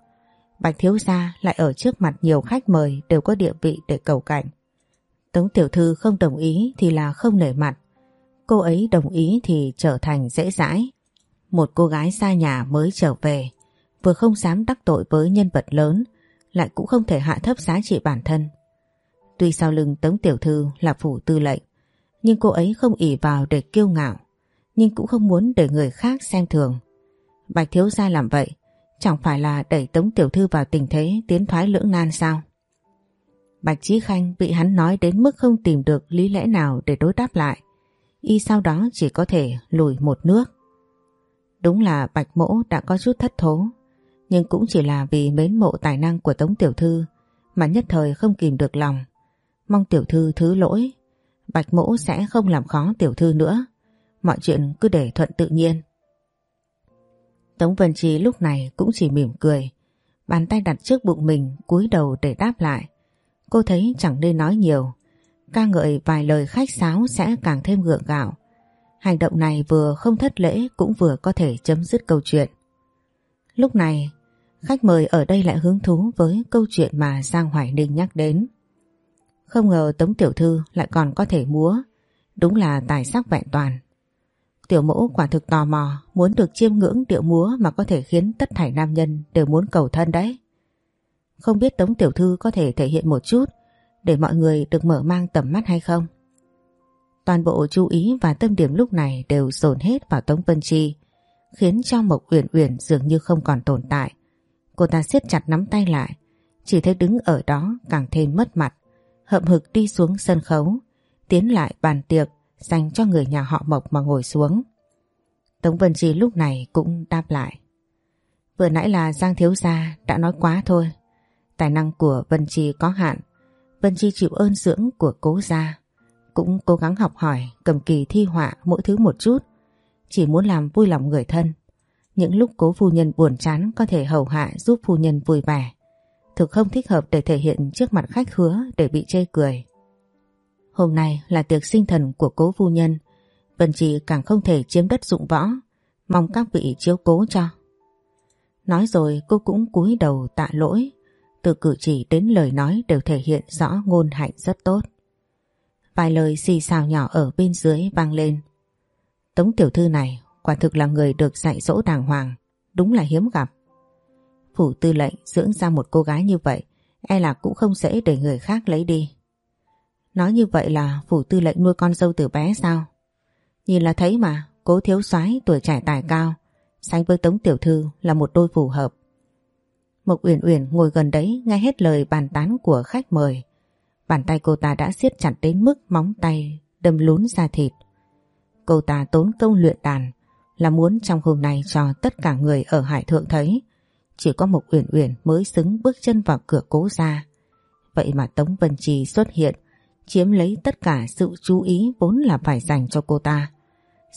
Bạch Thiếu Gia lại ở trước mặt nhiều khách mời đều có địa vị để cầu cạnh. Tống Tiểu Thư không đồng ý thì là không nể mặt. Cô ấy đồng ý thì trở thành dễ dãi. Một cô gái xa nhà mới trở về, vừa không dám đắc tội với nhân vật lớn, lại cũng không thể hạ thấp giá trị bản thân. Tuy sau lưng Tống Tiểu Thư là phủ tư lệnh, nhưng cô ấy không ỉ vào để kiêu ngạo, nhưng cũng không muốn để người khác xem thường. Bạch Thiếu Gia làm vậy, chẳng phải là đẩy Tống Tiểu Thư vào tình thế tiến thoái lưỡng nan sao? Bạch Chí Khanh bị hắn nói đến mức không tìm được lý lẽ nào để đối đáp lại. Y sau đó chỉ có thể lùi một nước. Đúng là Bạch Mỗ đã có chút thất thố, nhưng cũng chỉ là vì mến mộ tài năng của Tống Tiểu Thư mà nhất thời không kìm được lòng. Mong Tiểu Thư thứ lỗi, Bạch Mỗ sẽ không làm khó Tiểu Thư nữa. Mọi chuyện cứ để thuận tự nhiên. Tống Vân trí lúc này cũng chỉ mỉm cười, bàn tay đặt trước bụng mình cúi đầu để đáp lại. Cô thấy chẳng nên nói nhiều, ca ngợi vài lời khách sáo sẽ càng thêm gượng gạo. Hành động này vừa không thất lễ cũng vừa có thể chấm dứt câu chuyện. Lúc này, khách mời ở đây lại hứng thú với câu chuyện mà Giang Hoài Ninh nhắc đến. Không ngờ Tống Tiểu Thư lại còn có thể múa, đúng là tài sắc vẹn toàn. Tiểu mẫu quả thực tò mò muốn được chiêm ngưỡng điệu múa mà có thể khiến tất thảy nam nhân đều muốn cầu thân đấy. Không biết Tống Tiểu Thư có thể thể hiện một chút để mọi người được mở mang tầm mắt hay không? Toàn bộ chú ý và tâm điểm lúc này đều dồn hết vào Tống Vân Chi khiến cho Mộc Uyển Uyển dường như không còn tồn tại. Cô ta siết chặt nắm tay lại chỉ thấy đứng ở đó càng thêm mất mặt hậm hực đi xuống sân khấu tiến lại bàn tiệc dành cho người nhà họ Mộc mà ngồi xuống. Tống Vân Chi lúc này cũng đáp lại. Vừa nãy là Giang Thiếu Gia đã nói quá thôi. Tài năng của Vân Chi có hạn. Vân Chi chịu ơn dưỡng của cố gia. Cũng cố gắng học hỏi, cầm kỳ thi họa mỗi thứ một chút. Chỉ muốn làm vui lòng người thân. Những lúc cố phu nhân buồn chán có thể hầu hạ giúp phu nhân vui vẻ. Thực không thích hợp để thể hiện trước mặt khách hứa để bị chê cười. Hôm nay là tiệc sinh thần của cố phu nhân. Vân Trì càng không thể chiếm đất dụng võ. Mong các vị chiếu cố cho. Nói rồi cô cũng cúi đầu tạ lỗi. Từ cử chỉ đến lời nói đều thể hiện rõ ngôn hạnh rất tốt. Vài lời xì xào nhỏ ở bên dưới vang lên. Tống tiểu thư này quả thực là người được dạy dỗ đàng hoàng. Đúng là hiếm gặp. Phủ tư lệnh dưỡng ra một cô gái như vậy e là cũng không dễ để người khác lấy đi. Nói như vậy là phủ tư lệnh nuôi con dâu từ bé sao? Nhìn là thấy mà, cố thiếu soái tuổi trẻ tài cao, sánh với Tống Tiểu Thư là một đôi phù hợp. Mộc Uyển Uyển ngồi gần đấy nghe hết lời bàn tán của khách mời. Bàn tay cô ta đã siết chặt đến mức móng tay đâm lún ra thịt. Cô ta tốn công luyện đàn là muốn trong hôm nay cho tất cả người ở Hải Thượng thấy chỉ có Mộc Uyển Uyển mới xứng bước chân vào cửa cố ra. Vậy mà Tống Vân Trì xuất hiện chiếm lấy tất cả sự chú ý vốn là phải dành cho cô ta.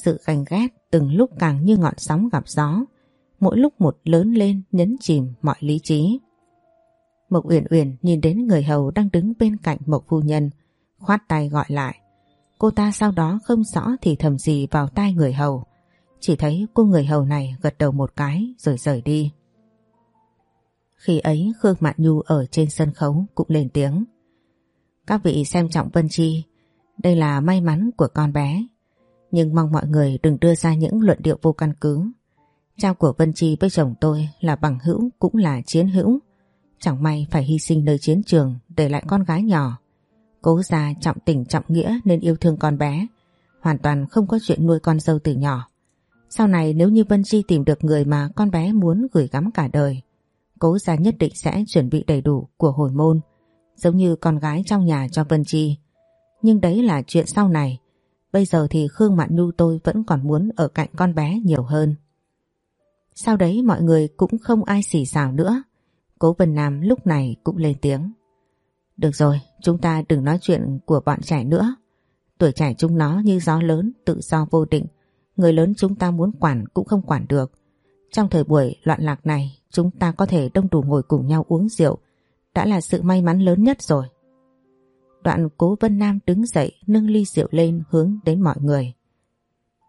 Sự ganh ghét từng lúc càng như ngọn sóng gặp gió, mỗi lúc một lớn lên nhấn chìm mọi lý trí. Mộc Uyển Uyển nhìn đến người hầu đang đứng bên cạnh Mộc phu nhân, khoát tay gọi lại. Cô ta sau đó không rõ thì thầm gì vào tai người hầu, chỉ thấy cô người hầu này gật đầu một cái rồi rời đi. Khi ấy Khương Mạn Nhu ở trên sân khấu cũng lên tiếng. Các vị xem trọng Vân Chi, đây là may mắn của con bé. Nhưng mong mọi người đừng đưa ra những luận điệu vô căn cứ. cha của Vân Chi với chồng tôi là bằng hữu cũng là chiến hữu. Chẳng may phải hy sinh nơi chiến trường để lại con gái nhỏ. Cố gia trọng tình trọng nghĩa nên yêu thương con bé. Hoàn toàn không có chuyện nuôi con dâu từ nhỏ. Sau này nếu như Vân Chi tìm được người mà con bé muốn gửi gắm cả đời, cố gia nhất định sẽ chuẩn bị đầy đủ của hồi môn giống như con gái trong nhà cho Vân Chi. Nhưng đấy là chuyện sau này. Bây giờ thì Khương Mạn Nhu tôi vẫn còn muốn ở cạnh con bé nhiều hơn. Sau đấy mọi người cũng không ai xỉ xào nữa. Cố Vân Nam lúc này cũng lên tiếng. Được rồi, chúng ta đừng nói chuyện của bọn trẻ nữa. Tuổi trẻ chúng nó như gió lớn, tự do vô định. Người lớn chúng ta muốn quản cũng không quản được. Trong thời buổi loạn lạc này, chúng ta có thể đông đủ ngồi cùng nhau uống rượu, đã là sự may mắn lớn nhất rồi. Đoạn cố Vân Nam đứng dậy nâng ly rượu lên hướng đến mọi người.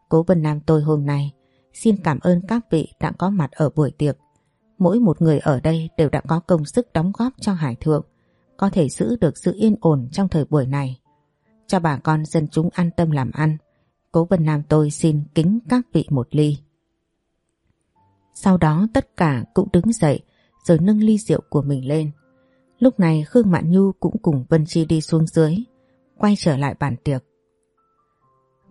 Cố Vân Nam tôi hôm nay xin cảm ơn các vị đã có mặt ở buổi tiệc. Mỗi một người ở đây đều đã có công sức đóng góp cho Hải Thượng, có thể giữ được sự yên ổn trong thời buổi này. Cho bà con dân chúng an tâm làm ăn, Cố Vân Nam tôi xin kính các vị một ly. Sau đó tất cả cũng đứng dậy rồi nâng ly rượu của mình lên. Lúc này Khương Mạn Nhu cũng cùng Vân Chi đi xuống dưới, quay trở lại bàn tiệc.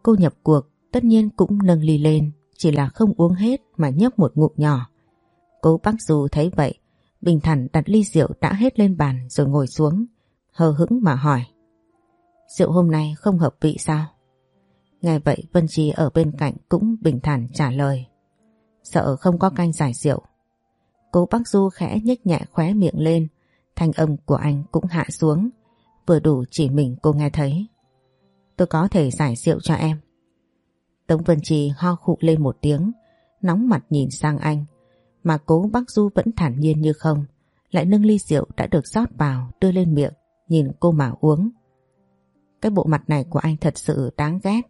Cô nhập cuộc tất nhiên cũng nâng ly lên, chỉ là không uống hết mà nhấp một ngụm nhỏ. Cố bác dù thấy vậy, bình thản đặt ly rượu đã hết lên bàn rồi ngồi xuống, hờ hững mà hỏi. Rượu hôm nay không hợp vị sao? Nghe vậy Vân Chi ở bên cạnh cũng bình thản trả lời. Sợ không có canh giải rượu. Cố bác Du khẽ nhếch nhẹ khóe miệng lên, thanh âm của anh cũng hạ xuống, vừa đủ chỉ mình cô nghe thấy. Tôi có thể giải rượu cho em. Tống Vân Chi ho khụ lên một tiếng, nóng mặt nhìn sang anh, mà cố bác Du vẫn thản nhiên như không, lại nâng ly rượu đã được rót vào đưa lên miệng, nhìn cô mà uống. Cái bộ mặt này của anh thật sự đáng ghét.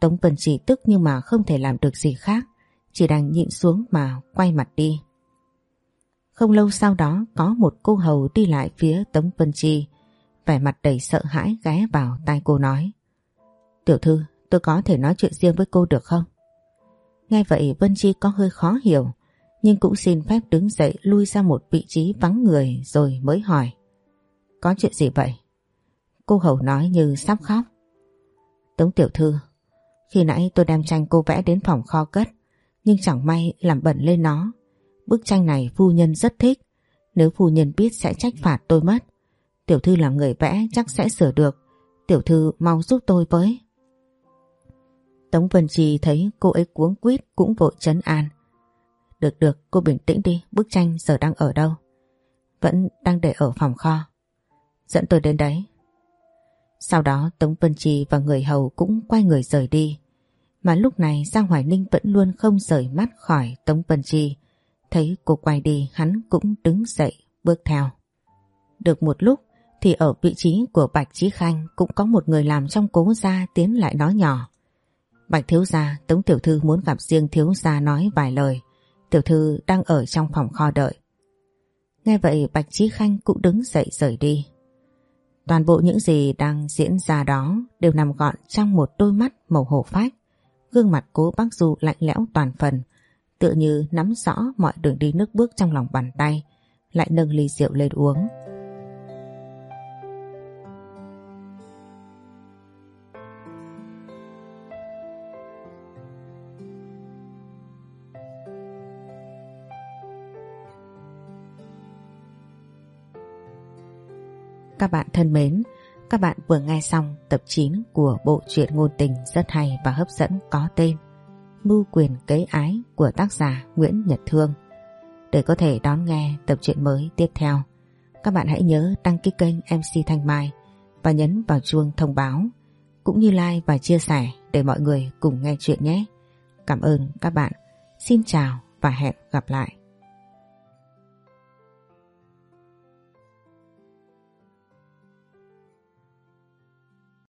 Tống Vân Chi tức nhưng mà không thể làm được gì khác, chỉ đành nhịn xuống mà quay mặt đi. Không lâu sau đó có một cô hầu đi lại phía Tống Vân Chi, vẻ mặt đầy sợ hãi ghé vào tai cô nói. Tiểu thư, tôi có thể nói chuyện riêng với cô được không? Nghe vậy Vân Chi có hơi khó hiểu, nhưng cũng xin phép đứng dậy lui ra một vị trí vắng người rồi mới hỏi. Có chuyện gì vậy? Cô hầu nói như sắp khóc. Tống tiểu thư, khi nãy tôi đem tranh cô vẽ đến phòng kho cất, nhưng chẳng may làm bẩn lên nó. Bức tranh này phu nhân rất thích, nếu phu nhân biết sẽ trách phạt tôi mất. Tiểu thư là người vẽ chắc sẽ sửa được, tiểu thư mau giúp tôi với. Tống Vân Trì thấy cô ấy cuống quýt cũng vội chấn an. Được được, cô bình tĩnh đi, bức tranh giờ đang ở đâu? Vẫn đang để ở phòng kho. Dẫn tôi đến đấy. Sau đó Tống Vân Trì và người hầu cũng quay người rời đi. Mà lúc này Giang Hoài Ninh vẫn luôn không rời mắt khỏi Tống Vân chi Thấy cô quay đi hắn cũng đứng dậy bước theo. Được một lúc thì ở vị trí của Bạch Trí Khanh cũng có một người làm trong cố gia tiến lại nói nhỏ. Bạch thiếu gia, Tống tiểu thư muốn gặp riêng thiếu gia nói vài lời. Tiểu thư đang ở trong phòng kho đợi. Nghe vậy Bạch Trí Khanh cũng đứng dậy rời đi. Toàn bộ những gì đang diễn ra đó đều nằm gọn trong một đôi mắt màu hổ phách. Gương mặt cố bác Du lạnh lẽo toàn phần, tựa như nắm rõ mọi đường đi nước bước trong lòng bàn tay, lại nâng ly rượu lên uống. Các bạn thân mến, các bạn vừa nghe xong tập 9 của bộ truyện ngôn tình rất hay và hấp dẫn có tên Mưu quyền kế ái của tác giả Nguyễn Nhật Thương. Để có thể đón nghe tập truyện mới tiếp theo, các bạn hãy nhớ đăng ký kênh MC Thanh Mai và nhấn vào chuông thông báo, cũng như like và chia sẻ để mọi người cùng nghe chuyện nhé. Cảm ơn các bạn. Xin chào và hẹn gặp lại.